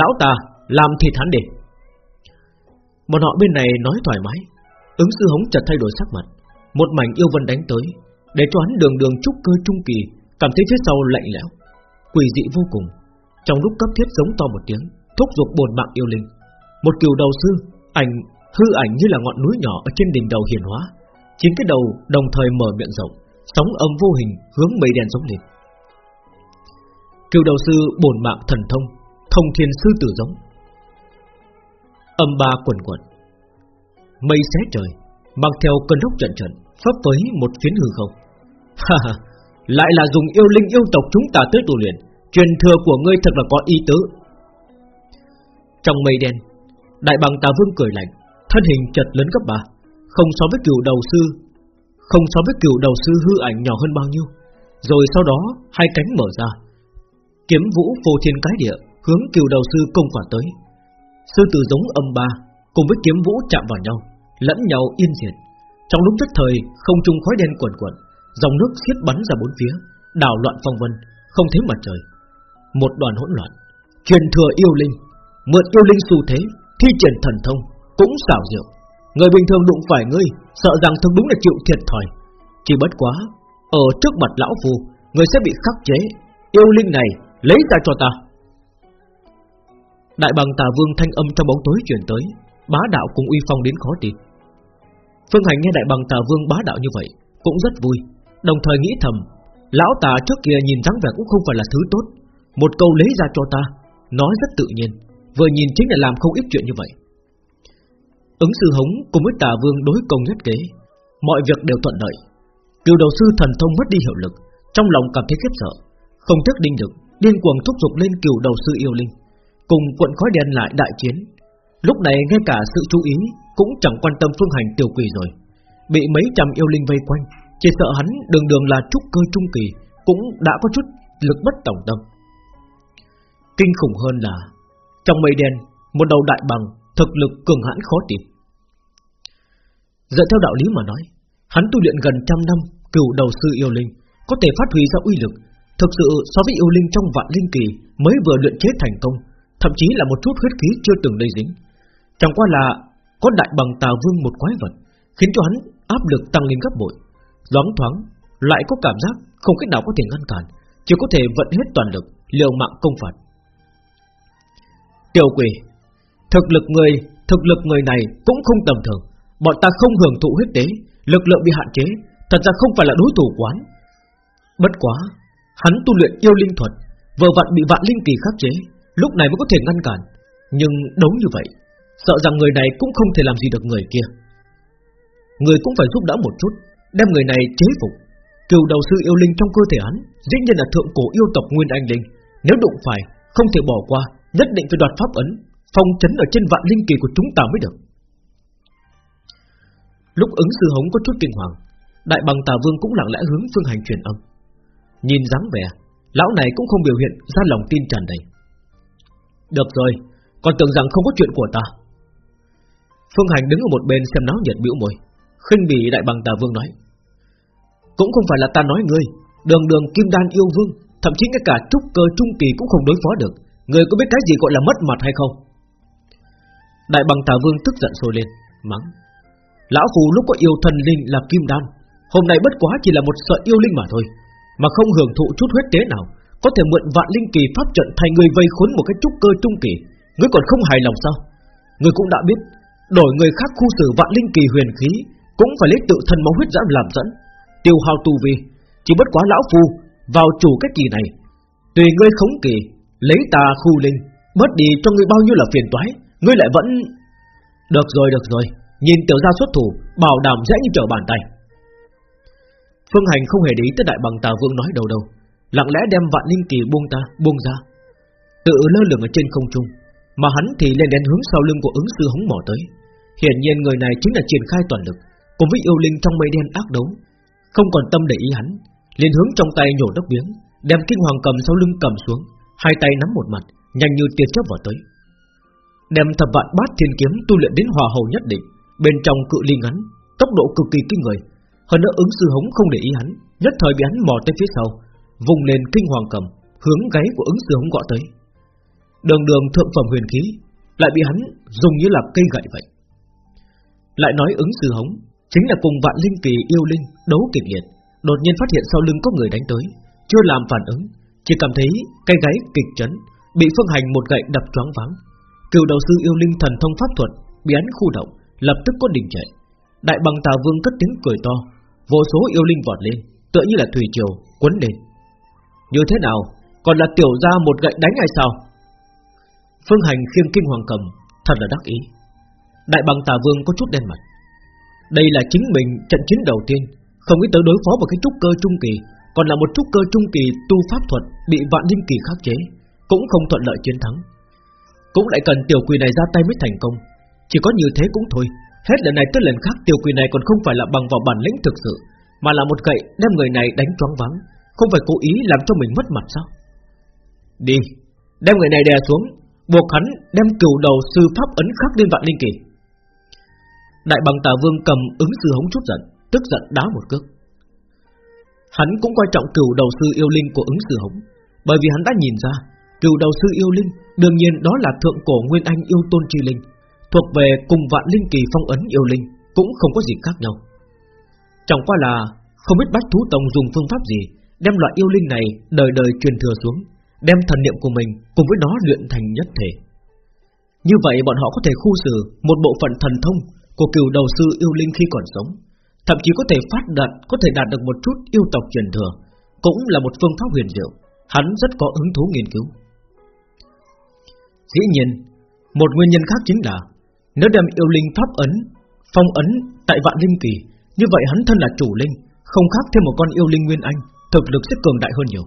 Lão ta làm thịt hắn đi. Bọn họ bên này nói thoải mái. Ứng sư hống chợt thay đổi sắc mặt. Một mảnh yêu vân đánh tới, Để cho hắn đường đường trúc cơ trung kỳ, Cảm thấy phía sau lạnh lẽo, Quỷ dị vô cùng. Trong lúc cấp thiết giống to một tiếng, Thúc giục bồn mạng yêu linh. Một kiều đầu sư Ảnh, hư ảnh như là ngọn núi nhỏ Ở trên đỉnh đầu hiền hóa. Chín cái đầu đồng thời mở miệng rộng, Sóng âm vô hình hướng mây đen giống lên. Kiều đầu sư bổn mạng thần thông Thông thiên sư tử giống. Âm ba quần quần Mây xé trời, Mang theo cơn lốc trận trận Pháp phới một phiến hư không. Ha ha, Lại là dùng yêu linh yêu tộc chúng ta tới tu luyện, Truyền thừa của ngươi thật là có ý tứ. Trong mây đen, Đại bằng tà vương cười lạnh, Thân hình chật lớn gấp ba, Không so với cửu đầu sư, Không so với cửu đầu sư hư ảnh nhỏ hơn bao nhiêu. Rồi sau đó, hai cánh mở ra, Kiếm vũ phô thiên cái địa Hướng cửu đầu sư công quả tới. Sư tử giống âm ba Cùng với kiếm vũ chạm vào nhau, Lẫn nhau yên diệt. Trong lúc nhất thời, không trung khói đen cuồn cuộn, Dòng nước xiết bắn ra bốn phía, Đảo loạn phong vân, Không thấy mặt trời. Một đoàn hỗn loạn, Truyền thừa yêu linh, Mượn yêu linh xu thế, Thi triển thần thông, Cũng xảo diệu. Người bình thường đụng phải ngươi, Sợ rằng thật đúng là chịu thiệt thòi. Chỉ bất quá, Ở trước mặt lão phù Người sẽ bị khắc chế. Yêu linh này lấy ra cho ta. Đại bằng tà vương thanh âm trong bóng tối truyền tới, Bá đạo cùng uy phong đến khó tin. Phương Hành nghe đại bằng tà vương bá đạo như vậy, Cũng rất vui, Đồng thời nghĩ thầm, Lão tà trước kia nhìn dáng vẻ cũng không phải là thứ tốt, Một câu lấy ra cho ta, Nói rất tự nhiên, Vừa nhìn chính là làm không ít chuyện như vậy. Ứng sư hống cùng với tà vương đối công nhất kế, Mọi việc đều thuận lợi. Cựu đầu sư thần thông mất đi hiệu lực, Trong lòng cảm thấy khiếp sợ, Không tiếc đinh lực Điên cuồng thúc giục lên cựu đầu sư yêu linh. Cùng quận khói đen lại đại chiến. Lúc này ngay cả sự chú ý Cũng chẳng quan tâm phương hành tiểu quỷ rồi. Bị mấy trăm yêu linh vây quanh, Chỉ sợ hắn đường đường là trúc cơ trung kỳ, Cũng đã có chút lực bất tổng tâm. Kinh khủng hơn là, Trong mây đen, Một đầu đại bằng Thực lực cường hãn khó tìm. Dựa theo đạo lý mà nói, Hắn tu luyện gần trăm năm Cửu đầu sư yêu linh, Có thể phát huy ra uy lực. Thực sự so với yêu linh trong vạn linh kỳ Mới vừa luyện chế thành công Thậm chí là một chút huyết khí chưa từng đầy dính. Chẳng qua là Có đại bằng tà vương một quái vật, Khiến cho hắn áp lực tăng lên gấp bội. Loáng thoáng, Lại có cảm giác không cách nào có thể ngăn cản, Chỉ có thể vận hết toàn lực, Liều mạng công phạt. Tiểu quỷ, Thực lực người, Thực lực người này cũng không tầm thường. Bọn ta không hưởng thụ huyết tế, Lực lượng bị hạn chế, Thật ra không phải là đối thủ quán Bất quá, Hắn tu luyện yêu linh thuật, Vừa vặn bị vạn linh kỳ khắc chế Lúc này mới có thể ngăn cản. Nhưng đấu như vậy, Sợ rằng người này cũng không thể làm gì được người kia. Người cũng phải giúp đỡ một chút, Đem người này chế phục. Cựu đầu sư yêu linh trong cơ thể hắn, Dĩ nhiên là thượng cổ yêu tộc Nguyên Anh Linh. Nếu đụng phải, không thể bỏ qua, Nhất định phải đoạt pháp ấn, Phong chấn ở trên vạn linh kỳ của chúng ta mới được. Lúc ứng sư hống có chút kinh hoàng, Đại bằng tà vương cũng lặng lẽ hướng phương hành truyền âm. Nhìn dáng vẻ, Lão này cũng không biểu hiện ra lòng tin tràn đầy. Được rồi, Còn tưởng rằng không có chuyện của ta. Phương Hành đứng ở một bên xem náo nhiệt biểu môi, khinh bỉ đại bằng tà vương nói. Cũng không phải là ta nói ngươi, Đường đường kim đan yêu vương, Thậm chí ngay cả trúc cơ trung kỳ cũng không đối phó được. Ngươi có biết cái gì gọi là mất mặt hay không? Đại bằng tà vương tức giận sôi lên, Mắng. Lão phù lúc có yêu thần linh là kim đan, Hôm nay bất quá chỉ là một sợi yêu linh mà thôi, Mà không hưởng thụ chút huyết tế nào có thể mượn vạn linh kỳ pháp trận Thay người vây khốn một cái trúc cơ trung kỳ. Ngươi còn không hài lòng sao? Ngươi cũng đã biết, Đổi người khác khu xử vạn linh kỳ huyền khí Cũng phải lấy tự thân máu huyết giãn làm dẫn. Tiêu hao tu vi, Chỉ bất quá lão phu, Vào chủ cái kỳ này. Tùy ngươi khống kỳ, Lấy tà khu linh Mất đi cho ngươi bao nhiêu là phiền toái, Ngươi lại vẫn Được rồi được rồi. Nhìn tiểu gia xuất thủ, Bảo đảm dễ như trở bàn tay. Phương Hành không hề để ý tới đại bằng tà vương nói đầu đâu Lặng lẽ đem vạn linh kỳ buông ta, Buông ra. Tự lơ lửng ở trên không trung, Mà hắn thì lên đến hướng sau lưng của ứng sư hống mỏ tới. Hiển nhiên người này chính là triển khai toàn lực, Cùng với yêu linh trong mây đen ác đấu. Không còn tâm để ý hắn, liền hướng trong tay nhổ đất biếng, Đem kinh hoàng cầm sau lưng cầm xuống, Hai tay nắm một mặt, Nhanh như tia chớp vào tới. Đem thập vạn bát thiên kiếm tu luyện đến hòa hầu nhất định, Bên trong cự ly ngắn, Tốc độ cực kỳ kinh người. Hơn nữa ứng sư hống không để ý hắn, Nhất thời bị hắn mò tới phía sau Vùng lên kinh hoàng cầm Hướng gáy của ứng sư hống gõ tới. Đường đường thượng phẩm huyền khí Lại bị hắn dùng như là cây gậy vậy. Lại nói ứng sư hống Chính là cùng vạn linh kỳ yêu linh Đấu kịch liệt Đột nhiên phát hiện sau lưng có người đánh tới Chưa làm phản ứng Chỉ cảm thấy cây gáy kịch chấn Bị phương hành một gậy đập choáng váng. Cựu đầu sư yêu linh thần thông pháp thuật Bị hắn khu động lập tức có đình chạy Đại bằng tà vương cất tiếng cười to, vô số yêu linh vọt lên, tựa như là thủy triều cuốn lên. Như thế nào, còn là tiểu gia một gậy đánh hay sao? Phương Hành khiêng kinh hoàng cầm, thật là đắc ý. Đại bằng tà vương có chút đen mặt. Đây là chính mình trận chiến đầu tiên, không nghĩ tới đối phó một cái trúc cơ trung kỳ, còn là một trúc cơ trung kỳ tu pháp thuật bị vạn linh kỳ khắc chế, cũng không thuận lợi chiến thắng. Cũng lại cần tiểu quỷ này ra tay mới thành công Chỉ có như thế cũng thôi Hết lần này tới lần khác tiểu quỷ này còn không phải là bằng vào bản lĩnh thực sự Mà là một gậy đem người này đánh choáng vắng không phải cố ý làm cho mình mất mặt sao? Đi, Đem người này đè xuống, Buộc hắn đem cửu đầu sư pháp ấn khắc lên vạn linh kỳ. Đại bằng tà vương cầm ứng sư hống chút giận, Tức giận đá một cước. Hắn cũng coi trọng cửu đầu sư yêu linh của ứng sư hống, Bởi vì hắn đã nhìn ra, Cửu đầu sư yêu linh Đương nhiên đó là thượng cổ nguyên anh yêu tôn tri linh, Thuộc về cùng vạn linh kỳ phong ấn yêu linh Cũng không có gì khác nhau. Chẳng qua là Không biết bách thú tông dùng phương pháp gì Đem loại yêu linh này đời đời truyền thừa xuống, Đem thần niệm của mình cùng với nó luyện thành nhất thể. Như vậy bọn họ có thể khu xử Một bộ phận thần thông Của cửu đầu sư yêu linh khi còn sống, Thậm chí có thể phát đạt, Có thể đạt được một chút yêu tộc truyền thừa, Cũng là một phương pháp huyền diệu. Hắn rất có hứng thú nghiên cứu. Dĩ nhiên, Một nguyên nhân khác chính là Nếu đem yêu linh pháp ấn, Phong ấn tại vạn linh kỳ, Như vậy hắn thân là chủ linh, Không khác thêm một con yêu linh nguyên anh. Thực lực sẽ cường đại hơn nhiều.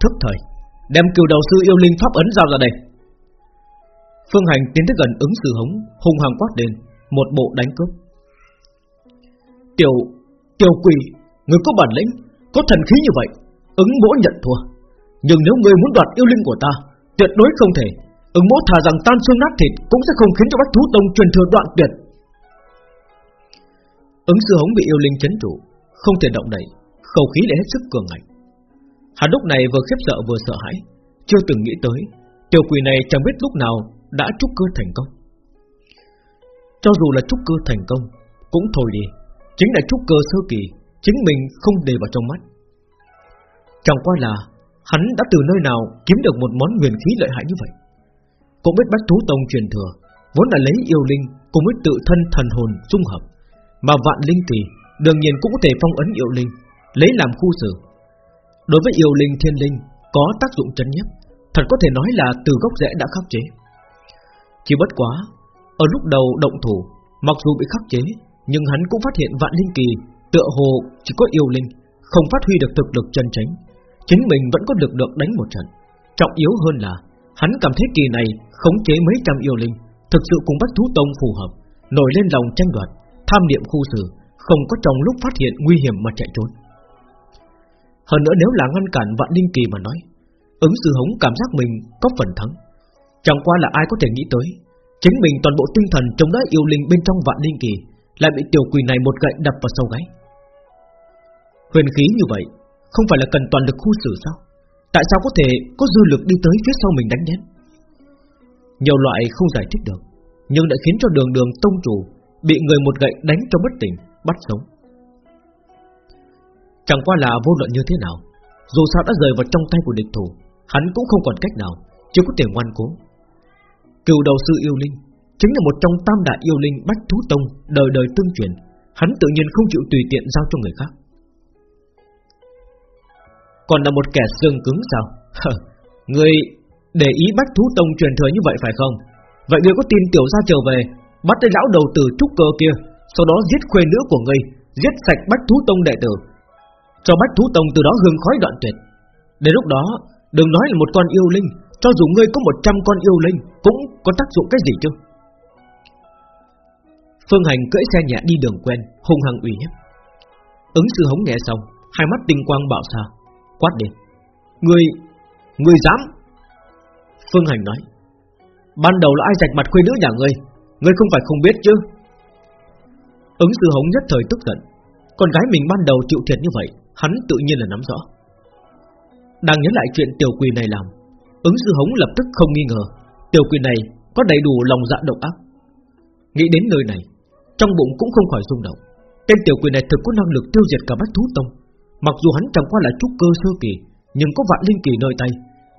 Thức thời, Đem cựu đầu sư yêu linh pháp ấn giao ra đây. Phương Hành tiến tới gần ứng sư hống, Hung hăng quát lên, Một bộ đánh cướp. Tiểu Tiểu quỷ, Người có bản lĩnh, Có thần khí như vậy, Ứng bố nhận thua. Nhưng nếu người muốn đoạt yêu linh của ta, Tuyệt đối không thể. Ứng bố thà rằng tan xương nát thịt Cũng sẽ không khiến cho bách thú tông truyền thừa đoạn tuyệt. Ứng sư hống bị yêu linh chấn trụ, Không thể động đậy. Khẩu khí lại hết sức cường ngạnh. Hắn lúc này vừa khiếp sợ vừa sợ hãi, Chưa từng nghĩ tới, Tiểu quỷ này chẳng biết lúc nào đã trúc cơ thành công. Cho dù là trúc cơ thành công, Cũng thôi đi, Chính là trúc cơ sơ kỳ, Chính mình không để vào trong mắt. Chẳng qua là Hắn đã từ nơi nào kiếm được một món huyền khí lợi hại như vậy. Cũng biết bách thú tông truyền thừa, Vốn là lấy yêu linh Cùng với tự thân thần hồn dung hợp, Mà vạn linh kỳ Đương nhiên cũng có thể phong ấn yêu linh. Lấy làm khu xử. Đối với yêu linh thiên linh, Có tác dụng chấn nhất, Thật có thể nói là từ gốc rễ đã khắc chế. Chỉ bất quá, Ở lúc đầu động thủ, Mặc dù bị khắc chế, Nhưng hắn cũng phát hiện vạn linh kỳ Tựa hồ chỉ có yêu linh, Không phát huy được thực lực chân chính. Chính mình vẫn có lực được đánh một trận. Trọng yếu hơn là, Hắn cảm thấy kỳ này khống chế mấy trăm yêu linh, Thực sự cùng Bách Thú Tông phù hợp, Nổi lên lòng tranh đoạt, Tham niệm khu xử, Không có trong lúc phát hiện nguy hiểm mà chạy trốn. Hơn nữa nếu là ngăn cản vạn linh kỳ mà nói, Ứng sư hống cảm giác mình có phần thắng. Chẳng qua là ai có thể nghĩ tới, Chính mình toàn bộ tinh thần chống đỡ yêu linh bên trong vạn linh kỳ Lại bị tiểu quỷ này một gậy đập vào sâu gáy. Huyền khí như vậy, Không phải là cần toàn lực khu xử sao? Tại sao có thể có dư lực đi tới phía sau mình đánh đến? Nhiều loại không giải thích được, Nhưng đã khiến cho đường đường tông chủ Bị người một gậy đánh cho bất tỉnh, Bắt sống. Chẳng qua là vô luận như thế nào, Dù sao đã rời vào trong tay của địch thủ, Hắn cũng không còn cách nào, Chỉ có thể ngoan cố. Cựu đầu sư yêu linh Chính là một trong tam đại yêu linh bách thú tông Đời đời tương truyền, Hắn tự nhiên không chịu tùy tiện giao cho người khác. Còn là một kẻ xương cứng sao? Người để ý bách thú tông truyền thừa như vậy phải không? Vậy người có tin tiểu gia trở về, Bắt lấy lão đầu tử trúc cơ kia, Sau đó giết khuê nữ của người, Giết sạch bách thú tông đệ tử. Cho bách thú tông từ đó hương khói đoạn tuyệt. Đến lúc đó, Đừng nói là một con yêu linh, Cho dù ngươi có một trăm con yêu linh, Cũng có tác dụng cái gì chứ? Phương Hành cưỡi xe nhẹ đi đường quen, Hung hăng uy hiếp. Ứng sư hống nghe xong, Hai mắt tinh quang bạo xa, Quát đi Ngươi Ngươi dám? Phương Hành nói. Ban đầu là ai rạch mặt khuê nữ nhà ngươi? Ngươi không phải không biết chứ? Ứng sư hống nhất thời tức giận. Con gái mình ban đầu chịu thiệt như vậy Hắn tự nhiên là nắm rõ. Đang nhớ lại chuyện tiểu quỷ này làm, Ứng sư hống lập tức không nghi ngờ. Tiểu quỷ này có đầy đủ lòng dạ độc ác. Nghĩ đến nơi này, Trong bụng cũng không khỏi rung động. Tên tiểu quỷ này thực có năng lực tiêu diệt cả bách thú tông. Mặc dù hắn chẳng qua là trúc cơ sơ kỳ, Nhưng có vạn linh kỳ nơi tay,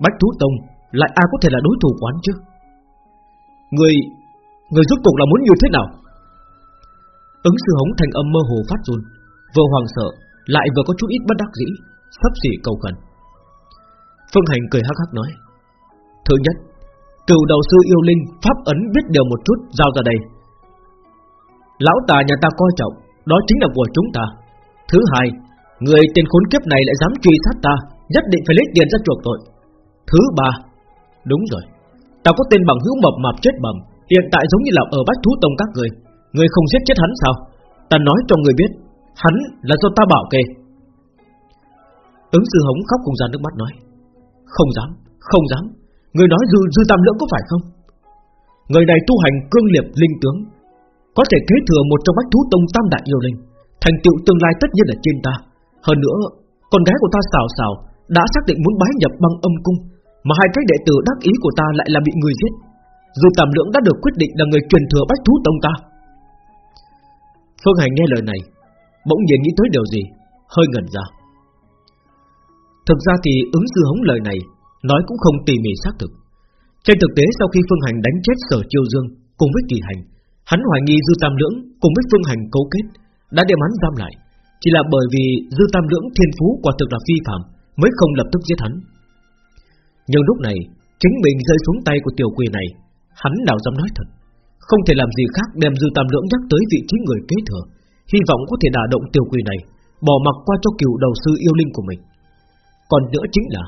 Bách thú tông lại ai có thể là đối thủ quán chứ? Người Người rốt cuộc là muốn như thế nào? Ứng sư hống thành âm mơ hồ phát run Vừa hoàng sợ. Lại vừa có chút ít bất đắc dĩ, Sắp xỉ cầu khẩn. Phương Hành cười hắc hắc nói, Thứ nhất Cửu đầu sư yêu linh Pháp ấn biết điều một chút, Giao ra đây. Lão tà nhà ta coi trọng, Đó chính là của chúng ta. Thứ hai, Người tên khốn kiếp này lại dám truy sát ta, Nhất định phải lấy tiền ra chuộc tội. Thứ ba, Đúng rồi, Ta có tên bằng hữu mập mạp chết bầm Hiện tại giống như là ở bách thú tông các người Người không giết chết hắn sao? Ta nói cho người biết Hắn là do ta bảo kê. Ứng sư hống khóc cùng ra nước mắt nói Không dám, không dám. Người nói dư, dư tam lưỡng có phải không? Người này tu hành cương liệp linh tướng Có thể kế thừa một trong bách thú tông tam đại yêu linh. Thành tựu tương lai tất nhiên là trên ta. Hơn nữa Con gái của ta xào xào Đã xác định muốn bái nhập băng âm cung Mà hai cái đệ tử đắc ý của ta lại là bị người giết. Dù tam lưỡng đã được quyết định là người truyền thừa bách thú tông ta. Phương Hành nghe lời này Bỗng nhiên nghĩ tới điều gì, Hơi ngẩn ra. Thực ra thì ứng sư hống lời này, Nói cũng không tỉ mỉ xác thực. Trên thực tế, sau khi Phương Hành đánh chết sở chiêu dương Cùng với kỳ hành, Hắn hoài nghi Dư Tam Lưỡng cùng với Phương Hành cấu kết Đã đem hắn giam lại. Chỉ là bởi vì Dư Tam Lưỡng thiên phú quả thực là phi phạm Mới không lập tức giết hắn. Nhưng lúc này, Chính mình rơi xuống tay của tiểu quỷ này, Hắn nào dám nói thật. Không thể làm gì khác đem Dư Tam Lưỡng nhắc tới vị trí người kế thừa. Hy vọng có thể đả động tiểu quỷ này, Bỏ mặc qua cho cựu đầu sư yêu linh của mình. Còn nữa chính là,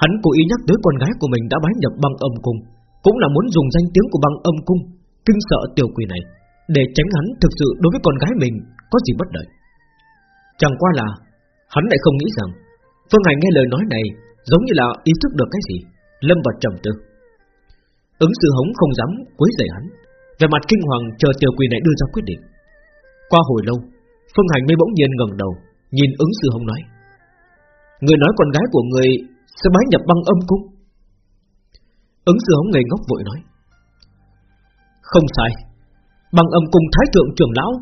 Hắn cố ý nhắc tới con gái của mình đã bái nhập băng âm cung, Cũng là muốn dùng danh tiếng của băng âm cung, Kinh sợ tiểu quỷ này, Để tránh hắn thực sự đối với con gái mình Có gì bất đợi Chẳng qua là, Hắn lại không nghĩ rằng, Phương Hành nghe lời nói này Giống như là ý thức được cái gì, Lâm vào trầm tư. Ứng sư hống không dám quấy rầy hắn Về mặt kinh hoàng chờ tiểu quỷ này đưa ra quyết định. Qua hồi lâu Phương Hành mới bỗng nhiên ngẩng đầu Nhìn ứng sư hồng nói. Người nói con gái của người Sẽ bái nhập băng âm cung Ứng sư hồng ngây ngốc vội nói. Không sai. Băng âm cung thái thượng trưởng lão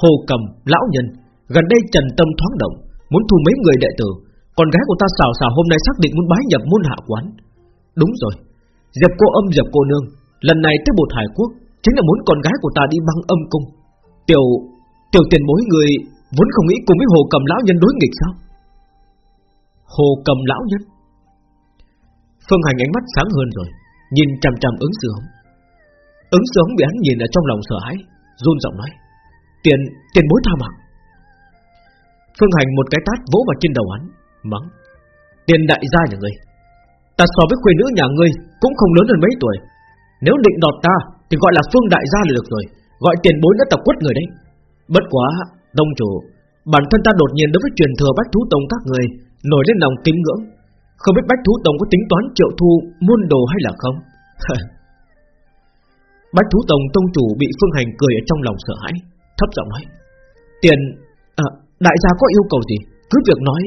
Hồ cầm, lão nhân Gần đây trần tâm thoáng động Muốn thu mấy người đệ tử. Con gái của ta xào xào hôm nay xác định muốn bái nhập môn hạ quán. Đúng rồi. Dẹp cô âm dẹp cô nương Lần này tới bột hải quốc Chính là muốn con gái của ta đi băng âm cung. Tiểu Tiểu tiền bối người Vốn không nghĩ cùng với hồ cầm lão nhân đối nghịch sao? Hồ cầm lão nhân? Phương Hành ánh mắt sáng hơn rồi Nhìn chằm chằm ứng sư hống. Ứng sư hống bị hắn nhìn ở trong lòng sợ hãi run giọng nói Tiền, tiền bối tha mạng. Phương Hành một cái tát vỗ vào trên đầu hắn Mắng Tiền đại gia nhà ngươi Ta so với khuê nữ nhà ngươi Cũng không lớn hơn mấy tuổi. Nếu định đọt ta Thì gọi là Phương đại gia là được rồi Gọi tiền bối đã tập quất người đấy. Bất quá, tông chủ Bản thân ta đột nhiên đối với truyền thừa Bách Thú Tông các người Nổi lên lòng kính ngưỡng. Không biết Bách Thú Tông có tính toán triệu thu Muôn đồ hay là không? Bách Thú Tông Tông chủ bị Phương Hành cười ở trong lòng sợ hãi Thấp giọng nói Tiền, à, đại gia có yêu cầu gì? Cứ việc nói.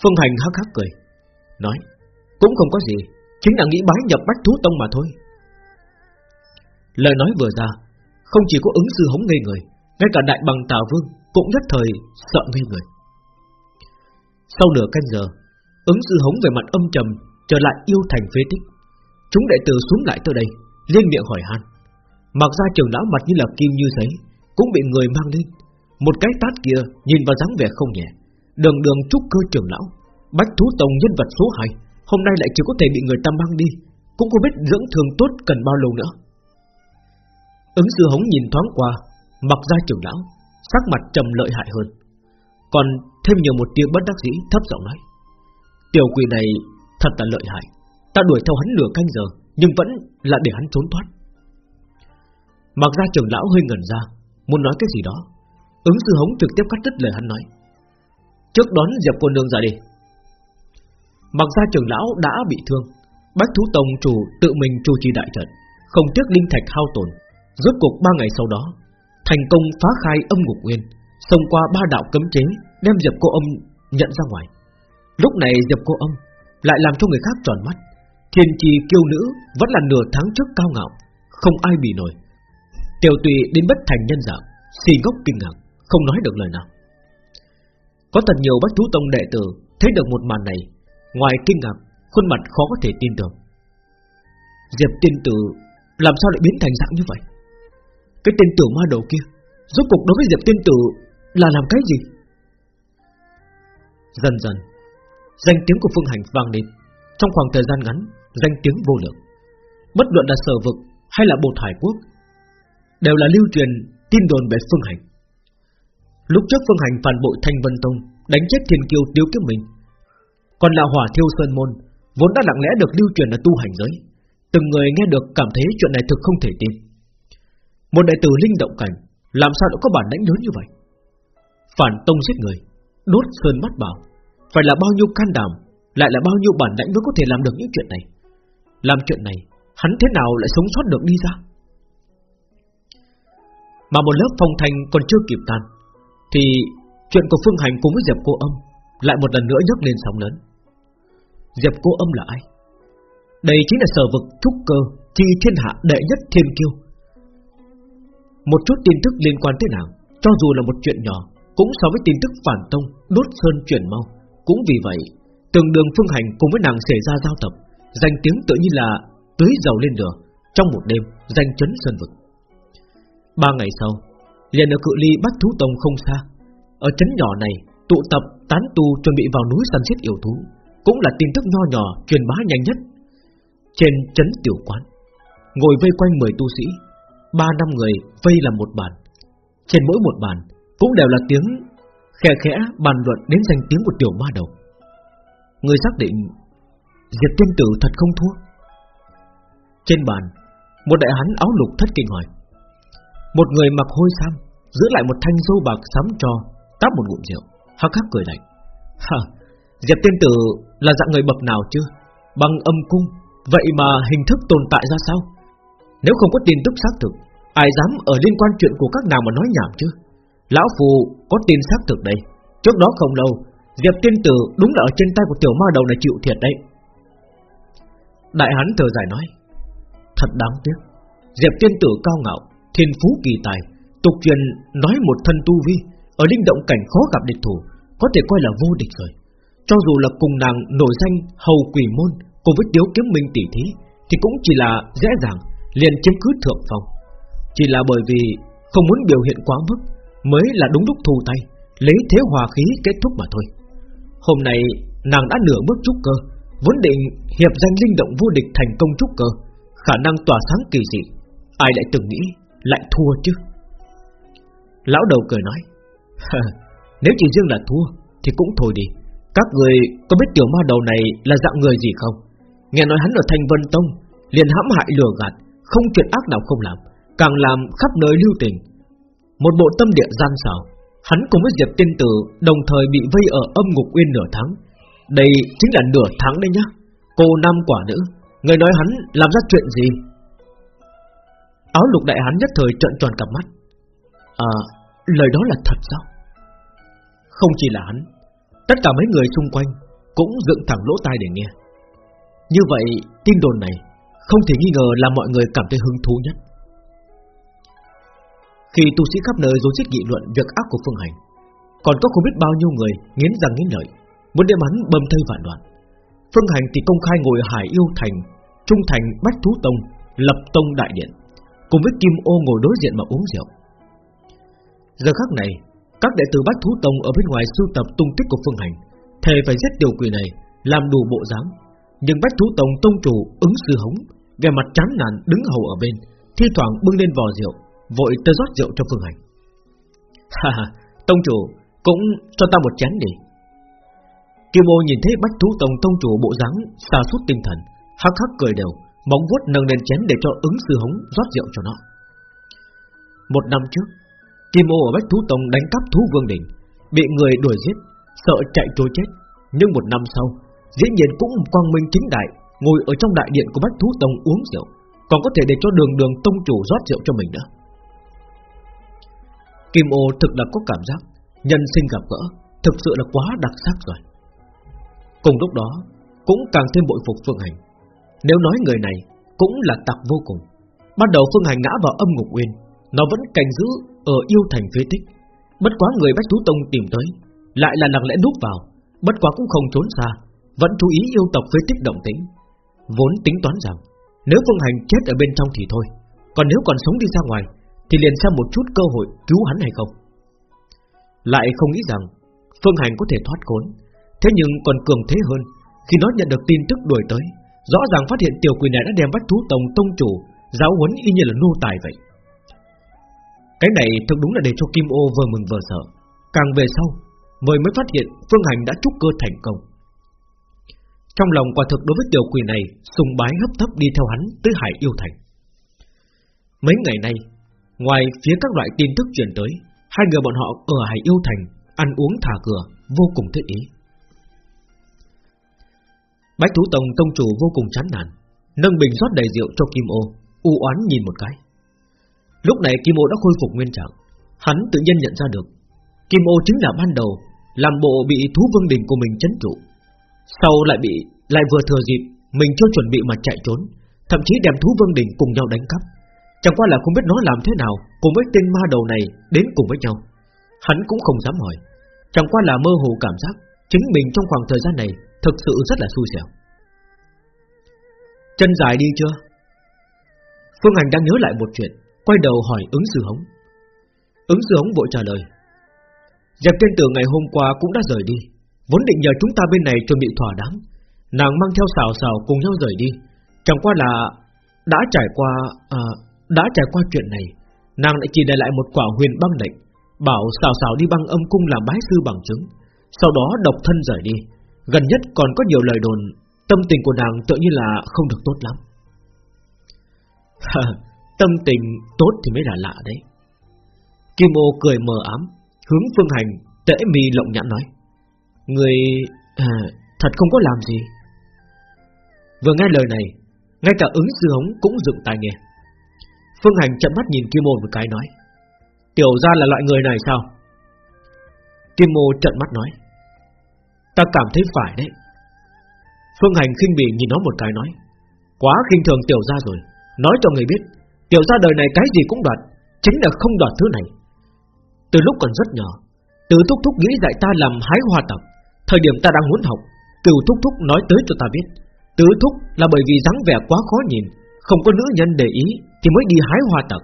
Phương Hành hắc hắc cười Nói, cũng không có gì Chính là nghĩ bái nhập Bách Thú Tông mà thôi. Lời nói vừa ra không chỉ có ứng sư hống ngây người, Ngay cả đại bằng tà vương Cũng nhất thời sợ ngây người. Sau nửa canh giờ, Ứng sư hống về mặt âm trầm Trở lại yêu thành phế tích. Chúng đệ tử xuống lại tới đây, Liên miệng hỏi han. Mặc ra trường lão mặt như là kim như giấy, Cũng bị người mang lên. Một cái tát kia nhìn vào dáng vẻ không nhẹ, Đường đường trúc cơ trường lão, Bách thú tông nhân vật số 2 Hôm nay lại chỉ có thể bị người ta mang đi, Cũng không biết dưỡng thường tốt cần bao lâu nữa. Ứng sư hống nhìn thoáng qua, Mặc ra trưởng lão, Sắc mặt trầm lợi hại hơn. Còn thêm nhiều một tiếng bất đắc dĩ thấp giọng nói, Tiểu quỷ này thật là lợi hại, Ta đuổi theo hắn nửa canh giờ, Nhưng vẫn là để hắn trốn thoát. Mặc ra trưởng lão hơi ngẩn ra, Muốn nói cái gì đó. Ứng sư hống trực tiếp cắt đứt lời hắn nói, Trước đón Diệp cô nương ra đi. Mặc ra trưởng lão đã bị thương, Bách thú tông chủ tự mình chủ trì đại trận, Không tiếc linh thạch hao tổn Rốt cuộc ba ngày sau đó, Thành công phá khai âm ngục nguyên, Xông qua ba đạo cấm chế, Đem Diệp cô âm nhận ra ngoài. Lúc này Diệp cô âm Lại làm cho người khác tròn mắt. Thiên trì kiêu nữ vẫn là nửa tháng trước cao ngạo, Không ai bị nổi. Tiểu tùy đến bất thành nhân dạng, Xì ngốc kinh ngạc, Không nói được lời nào. Có thật nhiều bách thú tông đệ tử Thấy được một màn này, Ngoài kinh ngạc, Khuôn mặt khó có thể tin tưởng Diệp tiên tử Làm sao lại biến thành dạng như vậy? Cái tên tử ma đầu kia, Rốt cuộc đối với Diệp tiên tử Là làm cái gì? Dần dần, Danh tiếng của Phương Hành vang lên. Trong khoảng thời gian ngắn, Danh tiếng vô lượng. Bất luận là sở vực hay là bột hải quốc, Đều là lưu truyền tin đồn về Phương Hành. Lúc trước Phương Hành phản bội Thanh Vân Tông, Đánh chết thiên kiêu tiêu kiếp mình Còn là hỏa thiêu sơn môn, Vốn đã lặng lẽ được lưu truyền ở tu hành giới. Từng người nghe được cảm thấy chuyện này thực không thể tin. Một đại tử linh động cảnh, Làm sao đã có bản lãnh lớn như vậy? Phản tông giết người, Đốt sơn mắt bảo, Phải là bao nhiêu can đảm, Lại là bao nhiêu bản lãnh mới có thể làm được những chuyện này? Làm chuyện này, Hắn thế nào lại sống sót được đi ra? Mà một lớp phong thành còn chưa kịp tan, Thì chuyện của Phương Hành cùng với Diệp Cô Âm Lại một lần nữa nhấc lên sóng lớn. Diệp Cô Âm là ai? Đây chính là sở vực trúc cơ Chi thiên hạ đệ nhất thiên kiêu một chút tin tức liên quan tới nàng Cho dù là một chuyện nhỏ, Cũng so với tin tức phản tông, Đốt sơn chuyển mau. Cũng vì vậy Từng đường phương hành cùng với nàng xảy ra giao tập, Danh tiếng tự như là tưới dầu lên lửa Trong một đêm, danh chấn sơn vực. Ba ngày sau, liền ở cự ly bắt thú tông không xa. Ở chấn nhỏ này, Tụ tập, tán tu, chuẩn bị vào núi săn giết yêu thú, Cũng là tin tức nho nhỏ, Truyền bá nhanh nhất. Trên chấn tiểu quán, Ngồi vây quanh 10 tu sĩ Ba năm người, vây làm một bàn. Trên mỗi một bàn Cũng đều là tiếng khẽ khẽ bàn luận đến danh tiếng của tiểu ma đầu. Người xác định Diệp tiên tử thật không thua. Trên bàn, Một đại hán áo lục thất kinh hỏi. Một người mặc hôi sam, Giữ lại một thanh dâu bạc sắm cho Táp một ngụm rượu. Hắc hắc cười lạnh. Hả Diệp tiên tử là dạng người bậc nào chứ? Bằng âm cung, Vậy mà hình thức tồn tại ra sao? Nếu không có tin tức xác thực, Ai dám ở liên quan chuyện của các nàng mà nói nhảm chứ? Lão Phù có tin xác thực đây. Trước đó không lâu, Diệp tiên tử đúng là ở trên tay của tiểu ma đầu này chịu thiệt đấy. Đại hắn thở dài nói, Thật đáng tiếc. Diệp tiên tử cao ngạo, Thiên phú kỳ tài, Tục truyền nói một thân tu vi, Ở linh động cảnh khó gặp địch thủ, Có thể coi là vô địch rồi. Cho dù là cùng nàng nổi danh hầu quỷ môn Cùng với tiếu kiếm minh tỷ thí, Thì cũng chỉ là dễ dàng liền chiếm cứ thượng phòng Chỉ là bởi vì Không muốn biểu hiện quá mức, Mới là đúng lúc thu tay, Lấy thế hòa khí kết thúc mà thôi. Hôm nay, nàng đã nửa bước trúc cơ, Vốn định hiệp danh linh động vô địch thành công trúc cơ, Khả năng tỏa sáng kỳ dị, Ai lại từng nghĩ Lại thua chứ? Lão đầu cười nói Nếu chỉ riêng là thua Thì cũng thôi đi. Các người có biết tiểu ma đầu này là dạng người gì không? Nghe nói hắn ở Thanh Vân Tông Liền hãm hại lừa gạt không chuyện ác nào không làm, Càng làm khắp nơi lưu tình. Một bộ tâm địa gian xảo, Hắn cùng với Diệp Tiên Tử Đồng thời bị vây ở âm ngục uyên nửa tháng. Đây chính là nửa tháng đấy nhá, Cô nam quả nữ, Người nói hắn làm ra chuyện gì? Áo lục đại hắn nhất thời trợn tròn cặp mắt. À Lời đó là thật sao? Không chỉ là hắn, Tất cả mấy người xung quanh Cũng dựng thẳng lỗ tai để nghe. Như vậy, tin đồn này không thể nghi ngờ là mọi người cảm thấy hứng thú nhất. Khi tu sĩ khắp nơi dối xích nghị luận Việc ác của Phương Hành, Còn có không biết bao nhiêu người nghiến răng nghiến lợi, Muốn đem hắn bầm thây vạn đoạn. Phương Hành thì công khai ngồi Hải Yêu Thành, Trung Thành, Bách Thú Tông, Lập Tông Đại Điện, Cùng với Kim Ô ngồi đối diện mà uống rượu. Giờ khắc này, Các đệ tử Bách Thú Tông ở bên ngoài sưu tập tung tích của Phương Hành, Thề phải giết tiểu quỷ này, Làm đủ bộ dáng. Nhưng Bách Thú Tông Tông chủ ứng sư hống về mặt chán nản đứng hầu ở bên, Thi thoảng bưng lên vò rượu, Vội tơ rót rượu cho Phương Hành. Ha ha, Tông chủ, cũng cho ta một chén đi. Kim ô nhìn thấy Bách Thú Tông Tông chủ bộ dáng xa suốt tinh thần, Hắc hắc cười đều, Móng vuốt nâng lên chén để cho ứng sư hống rót rượu cho nó. Một năm trước Kim ô ở Bách Thú Tông đánh cắp thú vương đỉnh Bị người đuổi giết, Sợ chạy trốn chết. Nhưng một năm sau, Dĩ nhiên cũng quang minh chính đại Ngồi ở trong đại điện của Bách Thú Tông uống rượu, Còn có thể để cho đường đường tông chủ rót rượu cho mình nữa. Kim ô thực là có cảm giác, Nhân sinh gặp gỡ Thực sự là quá đặc sắc rồi. Cùng lúc đó, Cũng càng thêm bội phục Phương Hành. Nếu nói người này cũng là tặc vô cùng Ban đầu Phương Hành ngã vào âm ngục uyên, Nó vẫn canh giữ ở yêu thành phế tích. Bất quá người Bách Thú Tông tìm tới, Lại là lặng lẽ núp vào, Bất quá cũng không trốn xa, Vẫn chú ý yêu tộc phế tích động tĩnh. Vốn tính toán rằng Nếu Phương Hành chết ở bên trong thì thôi, Còn nếu còn sống đi ra ngoài Thì liền xem một chút cơ hội cứu hắn hay không. Lại không nghĩ rằng Phương Hành có thể thoát khốn, Thế nhưng còn cường thế hơn, Khi nó nhận được tin tức đuổi tới, Rõ ràng phát hiện tiểu quỷ này đã đem bách thú tông tông chủ Giáo huấn y như là nô tài vậy. Cái này thực đúng là để cho Kim ô vừa mừng vừa sợ. Càng về sau Mới mới phát hiện Phương Hành đã trúc cơ thành công. Trong lòng quả thực đối với tiểu quỷ này, Sùng bái hấp thấp đi theo hắn tới Hải Yêu Thành. Mấy ngày nay, Ngoài phía các loại tin tức truyền tới, Hai người bọn họ ở Hải Yêu Thành Ăn uống thả cửa Vô cùng thích ý. Bách Thú Tông Tông Chủ vô cùng chán nản, Nâng bình rót đầy rượu cho Kim Ô, U oán nhìn một cái. Lúc này Kim Ô đã khôi phục nguyên trạng, Hắn tự nhiên nhận ra được, Kim Ô chính là ban đầu Làm bộ bị thú vương đình của mình chấn trụ. Sau lại bị, Lại vừa thừa dịp, Mình chưa chuẩn bị mà chạy trốn, Thậm chí đem thú vương đình cùng nhau đánh cắp. Chẳng qua là không biết nó làm thế nào, Cùng với tên ma đầu này đến cùng với nhau. Hắn cũng không dám hỏi. Chẳng qua là mơ hồ cảm giác, Chính mình trong khoảng thời gian này Thực sự rất là xui xẻo. Chân dài đi chưa? Phương Hành đang nhớ lại một chuyện, Quay đầu hỏi ứng sư hống. Ứng sư hống vội trả lời. Dẹp tên tử ngày hôm qua cũng đã rời đi. Vốn định nhờ chúng ta bên này chuẩn bị thỏa đáng. Nàng mang theo xào xào cùng nhau rời đi. Chẳng qua là Đã trải qua à, Đã trải qua chuyện này Nàng lại chỉ để lại một quả huyền băng lệnh Bảo xào xào đi băng âm cung làm bái sư bằng chứng. Sau đó độc thân rời đi. Gần nhất còn có nhiều lời đồn Tâm tình của nàng tự như là không được tốt lắm. Tâm tình tốt thì mới là lạ đấy. Kim ô cười mờ ám Hướng phương hành Tễ mi lộng nhãn nói. Người à, thật không có làm gì? Vừa nghe lời này Ngay cả ứng sư hống cũng dựng tai nghe. Phương hành chậm mắt nhìn Kim Mô một cái nói Tiểu ra là loại người này sao? Kim Mô trận mắt nói Ta cảm thấy phải đấy. Phương hành khinh bỉ nhìn nó một cái nói Quá khinh thường tiểu ra rồi. Nói cho người biết Tiểu ra đời này cái gì cũng đoạt Chính là không đoạt thứ này. Từ lúc còn rất nhỏ Từ thúc thúc nghĩ dạy ta làm hái hoa tập Thời điểm ta đang muốn học, Cửu thúc thúc nói tới cho ta biết. Tứ thúc là bởi vì dáng vẻ quá khó nhìn, Không có nữ nhân để ý Thì mới đi hái hoa tập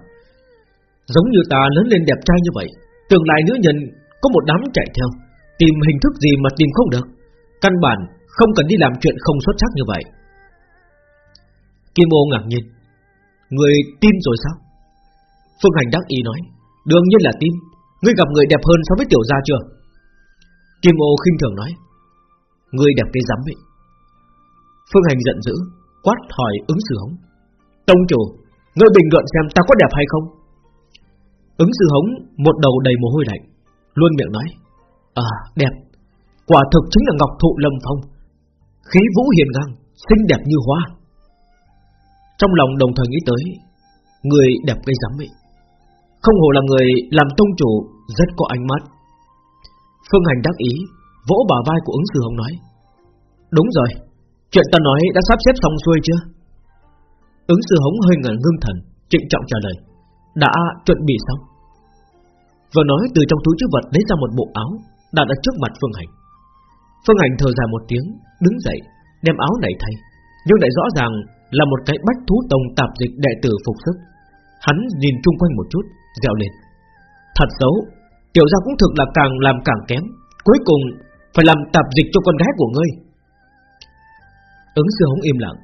Giống như ta lớn lên đẹp trai như vậy, Tương lai nữ nhân có một đám chạy theo, Tìm hình thức gì mà tìm không được. Căn bản không cần đi làm chuyện không xuất sắc như vậy. Kim ô ngạc nhiên. Người tin rồi sao? Phương Hành đắc ý nói, Đương nhiên là tin. Ngươi gặp người đẹp hơn so với tiểu gia chưa? Kim ô khinh thường nói Ngươi đẹp cái rắm vậy Phương Hành giận dữ, Quát hỏi ứng xử hống, Tông chủ, Ngươi bình luận xem ta có đẹp hay không? Ứng sư hống một đầu đầy mồ hôi lạnh, Luôn miệng nói À đẹp. Quả thực chính là ngọc thụ lâm phong. Khí vũ hiền ngang, Xinh đẹp như hoa. Trong lòng đồng thời nghĩ tới, Người đẹp gây rắm ấy. Không hồ là người làm tông chủ Rất có ánh mắt. Phương Hành đắc ý, Vỗ bả vai của ứng sư Hồng nói. Đúng rồi, Chuyện ta nói đã sắp xếp xong xuôi chưa? Ứng sư hống hơi ngẩn ngưng thần, Trịnh trọng trả lời. Đã chuẩn bị xong. Vừa nói, từ trong túi chữ vật lấy ra một bộ áo, Đặt ở trước mặt Phương Hành. Phương Hành thở dài một tiếng, Đứng dậy, đem áo này thay. Nhưng lại rõ ràng là một cái bách thú tông tạp dịch đệ tử phục sức. Hắn nhìn chung quanh một chút Dẹo lên. Thật xấu Tiểu ra cũng thực là càng làm càng kém. Cuối cùng, phải làm tạp dịch cho con gái của ngươi. Ứng sư hống im lặng.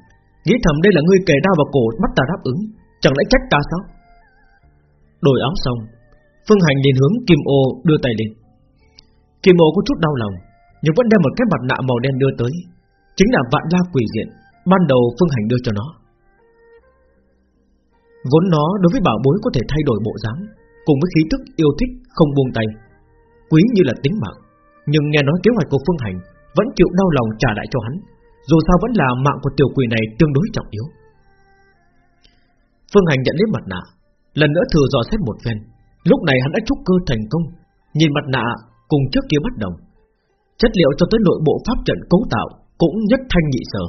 Nghĩ thầm đây là ngươi kề đao vào cổ bắt ta đáp ứng. Chẳng lẽ trách ta sao? Đổi áo xong, Phương Hành liền hướng Kim Ô đưa tay lên. Kim Ô có chút đau lòng, Nhưng vẫn đem một cái mặt nạ màu đen đưa tới. Chính là vạn la quỷ diện, Ban đầu Phương Hành đưa cho nó. Vốn nó đối với bảo bối có thể thay đổi bộ dáng Cùng với khí tức yêu thích không buông tay. Quý như là tính mạng, Nhưng nghe nói kế hoạch của Phương Hành Vẫn chịu đau lòng trả lại cho hắn, Dù sao vẫn là mạng của tiểu quỷ này tương đối trọng yếu. Phương Hành nhận lấy mặt nạ, Lần nữa thừa dò xét một phen. Lúc này hắn đã trúc cơ thành công, Nhìn mặt nạ cùng trước kia bất đồng. Chất liệu cho tới nội bộ pháp trận cấu tạo Cũng nhất thanh nhị sở,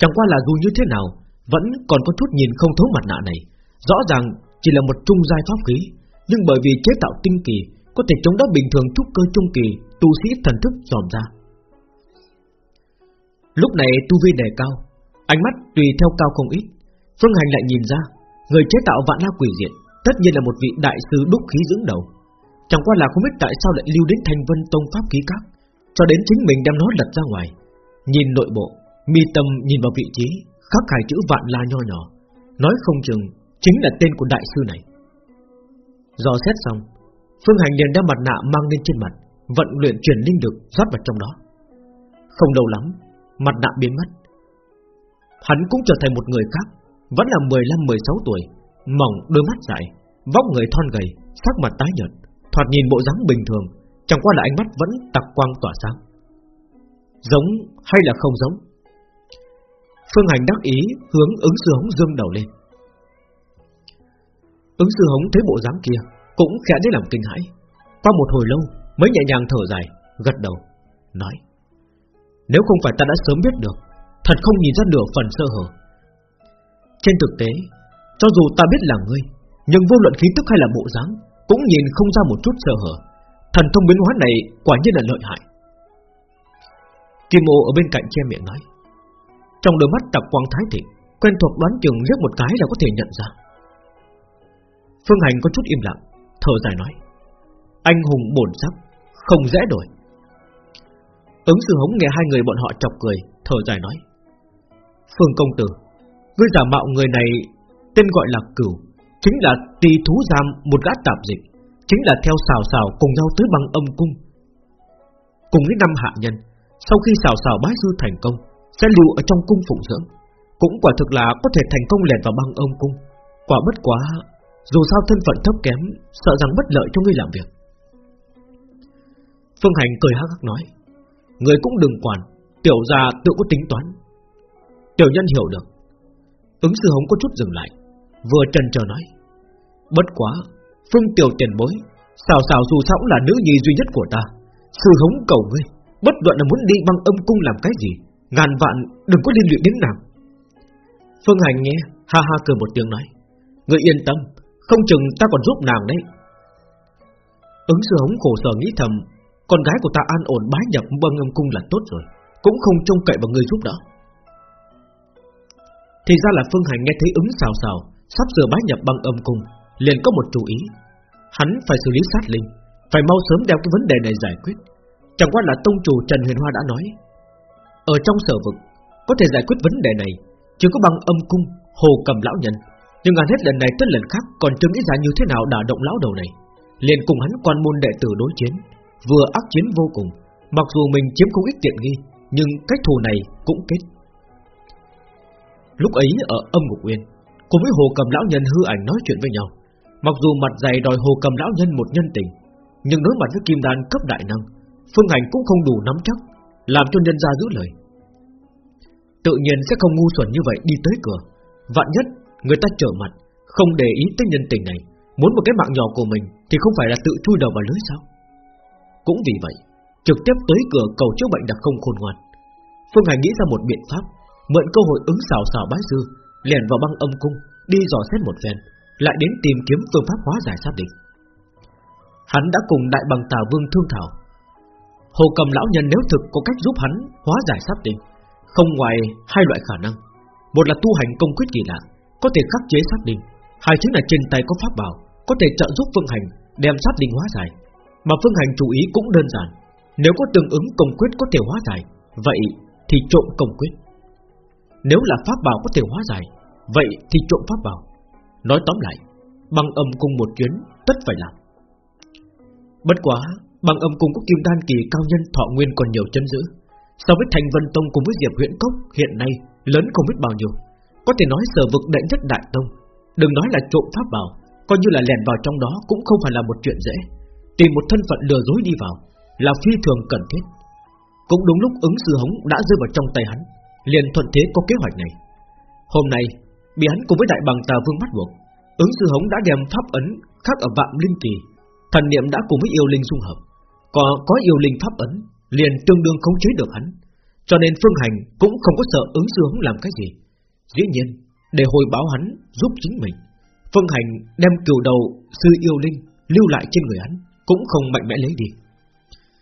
Chẳng qua là dù như thế nào, Vẫn còn có chút nhìn không thấu mặt nạ này. Rõ ràng chỉ là một trung giai pháp khí. Nhưng bởi vì chế tạo tinh kỳ, Có thể chống đỡ bình thường trúc cơ trung kỳ, Tu sĩ thần thức dòm ra. Lúc này tu vi đề cao, Ánh mắt tùy theo cao không ít. Phương Hành lại nhìn ra, Người chế tạo vạn la quỷ diện Tất nhiên là một vị đại sư đúc khí dưỡng đầu. Chẳng qua là không biết tại sao lại lưu đến thành vân tông pháp khí các, Cho đến chính mình đem nó lật ra ngoài. Nhìn nội bộ, Mi tâm nhìn vào vị trí, Khắc hai chữ vạn la nho nhỏ. Nói không chừng chính là tên của đại sư này. Dò xét xong, Phương Hành liền đem mặt nạ mang lên trên mặt, Vận luyện truyền linh lực rót vào trong đó. Không lâu lắm, Mặt nạ biến mất. Hắn cũng trở thành một người khác, Vẫn là 15-16 tuổi, Mỏng, đôi mắt dại Vóc người thon gầy, Sắc mặt tái nhợt, Thoạt nhìn bộ dáng bình thường, Chẳng qua là ánh mắt vẫn tạc quang tỏa sáng. Giống hay là không giống? Phương Hành đắc ý Hướng ứng sư hống dương đầu lên. Ứng sư hống thấy bộ dáng kia Cũng khẽ đến làm kinh hãi. Qua một hồi lâu, mới nhẹ nhàng thở dài, Gật đầu, Nói, Nếu không phải ta đã sớm biết được, Thật không nhìn ra nửa phần sơ hở. Trên thực tế, Cho dù ta biết là ngươi, Nhưng vô luận khí tức hay là bộ dáng Cũng nhìn không ra một chút sơ hở. Thần thông biến hóa này quả nhiên là lợi hại. Kim ô ở bên cạnh che miệng nói. Trong đôi mắt tập quang thái thịnh, Quen thuộc đoán chừng liếc một cái là có thể nhận ra. Phương Hành có chút im lặng, Thở dài nói, Anh hùng bổn sắc Không dễ đổi. Ứng sư hống nghe hai người bọn họ chọc cười, Thở dài nói, Phương công tử, Ngươi giả mạo người này Tên gọi là cửu, Chính là tỳ thú giam một gã tạp dịch, Chính là theo xào xào cùng nhau tới băng âm cung. Cùng với năm hạ nhân, Sau khi xào xào bái sư thành công, Sẽ lưu ở trong cung phụng dưỡng, Cũng quả thực là có thể thành công lẻn vào băng âm cung. Quả bất quá dù sao thân phận thấp kém, Sợ rằng bất lợi cho ngươi làm việc. Phương Hành cười hắc hắc nói, Người cũng đừng quản, Tiểu gia tự có tính toán. Tiểu nhân hiểu được. Ứng sư hống có chút dừng lại, Vừa trần chờ nói, Bất quá, Phương tiểu tiền bối, Xào xào dù sao cũng là nữ nhi duy nhất của ta. Sư hống cầu ngươi, Bất luận là muốn đi băng âm cung làm cái gì, Ngàn vạn đừng có liên lụy đến nàng. Phương Hành nghe, Ha ha cười một tiếng nói, Ngươi yên tâm không chừng ta còn giúp nàng đấy. Ứng sư hống khổ sở nghĩ thầm, Con gái của ta an ổn bái nhập băng âm cung là tốt rồi, Cũng không trông cậy vào người giúp đỡ. Thì ra là Phương Hành nghe thấy ứng xào xào, Sắp sửa bái nhập băng âm cung, liền có một chú ý. Hắn phải xử lý sát linh, Phải mau sớm đem cái vấn đề này giải quyết. Chẳng qua là tông chủ Trần Huyền Hoa đã nói, Ở trong sở vực, Có thể giải quyết vấn đề này Chỉ có băng âm cung, Hồ cầm lão nhân. Nhưng ngàn hết lần này tới lần khác Còn chưa nghĩ ra như thế nào đả động lão đầu này. Liền cùng hắn quan môn đệ tử đối chiến, Vừa ác chiến vô cùng. Mặc dù mình chiếm không ít tiện nghi, Nhưng cách thù này cũng kết. Lúc ấy ở âm ngục uyên, Cùng với hồ cầm lão nhân hư ảnh nói chuyện với nhau. Mặc dù mặt dày đòi hồ cầm lão nhân một nhân tình, Nhưng đối mặt với kim đan cấp đại năng, Phương Hành cũng không đủ nắm chắc, Làm cho nhân gia giữ lời. Tự nhiên sẽ không ngu xuẩn như vậy đi tới cửa. Vạn nhất người ta trở mặt, Không để ý tới nhân tình này. Muốn một cái mạng nhỏ của mình Thì không phải là tự chui đầu vào lưới sao? Cũng vì vậy, Trực tiếp tới cửa cầu chữa bệnh đặc không khôn ngoan. Phương Hành nghĩ ra một biện pháp, Mượn cơ hội ứng xào xào bái sư lèn vào băng âm cung, Đi dò xét một phen, Lại đến tìm kiếm phương pháp hóa giải xác định Hắn đã cùng đại bằng tà vương thương thảo. Hồ cầm lão nhân nếu thực có cách giúp hắn Hóa giải xác định Không ngoài hai loại khả năng. Một là tu hành công quyết kỳ lạ có thể khắc chế xác định, Hai chính là trên tay có pháp bảo, Có thể trợ giúp phương hành đem sát định hóa giải. Mà phương hành chú ý cũng đơn giản, Nếu có tương ứng công quyết có thể hóa giải, Vậy thì trộm công quyết. Nếu là pháp bảo có thể hóa giải, Vậy thì trộm pháp bảo. Nói tóm lại Bằng âm cung một chuyến tất phải làm. Bất quá Bằng âm cung có kim đan kỳ cao nhân thọ nguyên còn nhiều chân giữ. So với Thành Vân Tông cùng với Diệp huyện Cốc, Hiện nay lớn không biết bao nhiêu. Có thể nói sở vực đệ nhất đại tông. Đừng nói là trộm pháp bảo, Coi như là lèn vào trong đó cũng không phải là một chuyện dễ. Tìm một thân phận lừa dối đi vào Là phi thường cần thiết. Cũng đúng lúc ứng sư hống đã rơi vào trong tay hắn, Liền thuận thế có kế hoạch này. Hôm nay, Bị hắn cùng với đại bằng tà vương bắt buộc, Ứng sư hống đã đem pháp ấn khắc ở vạn linh kỳ, Thần niệm đã cùng với yêu linh dung hợp. Có có yêu linh pháp ấn, Liền tương đương khống chế được hắn. Cho nên phương hành cũng không có sợ ứng sư hống làm cái gì. Dĩ nhiên, Để hồi báo hắn giúp chính mình, Phương hành đem cửu đầu sư yêu linh Lưu lại trên người hắn, Cũng không mạnh mẽ lấy đi.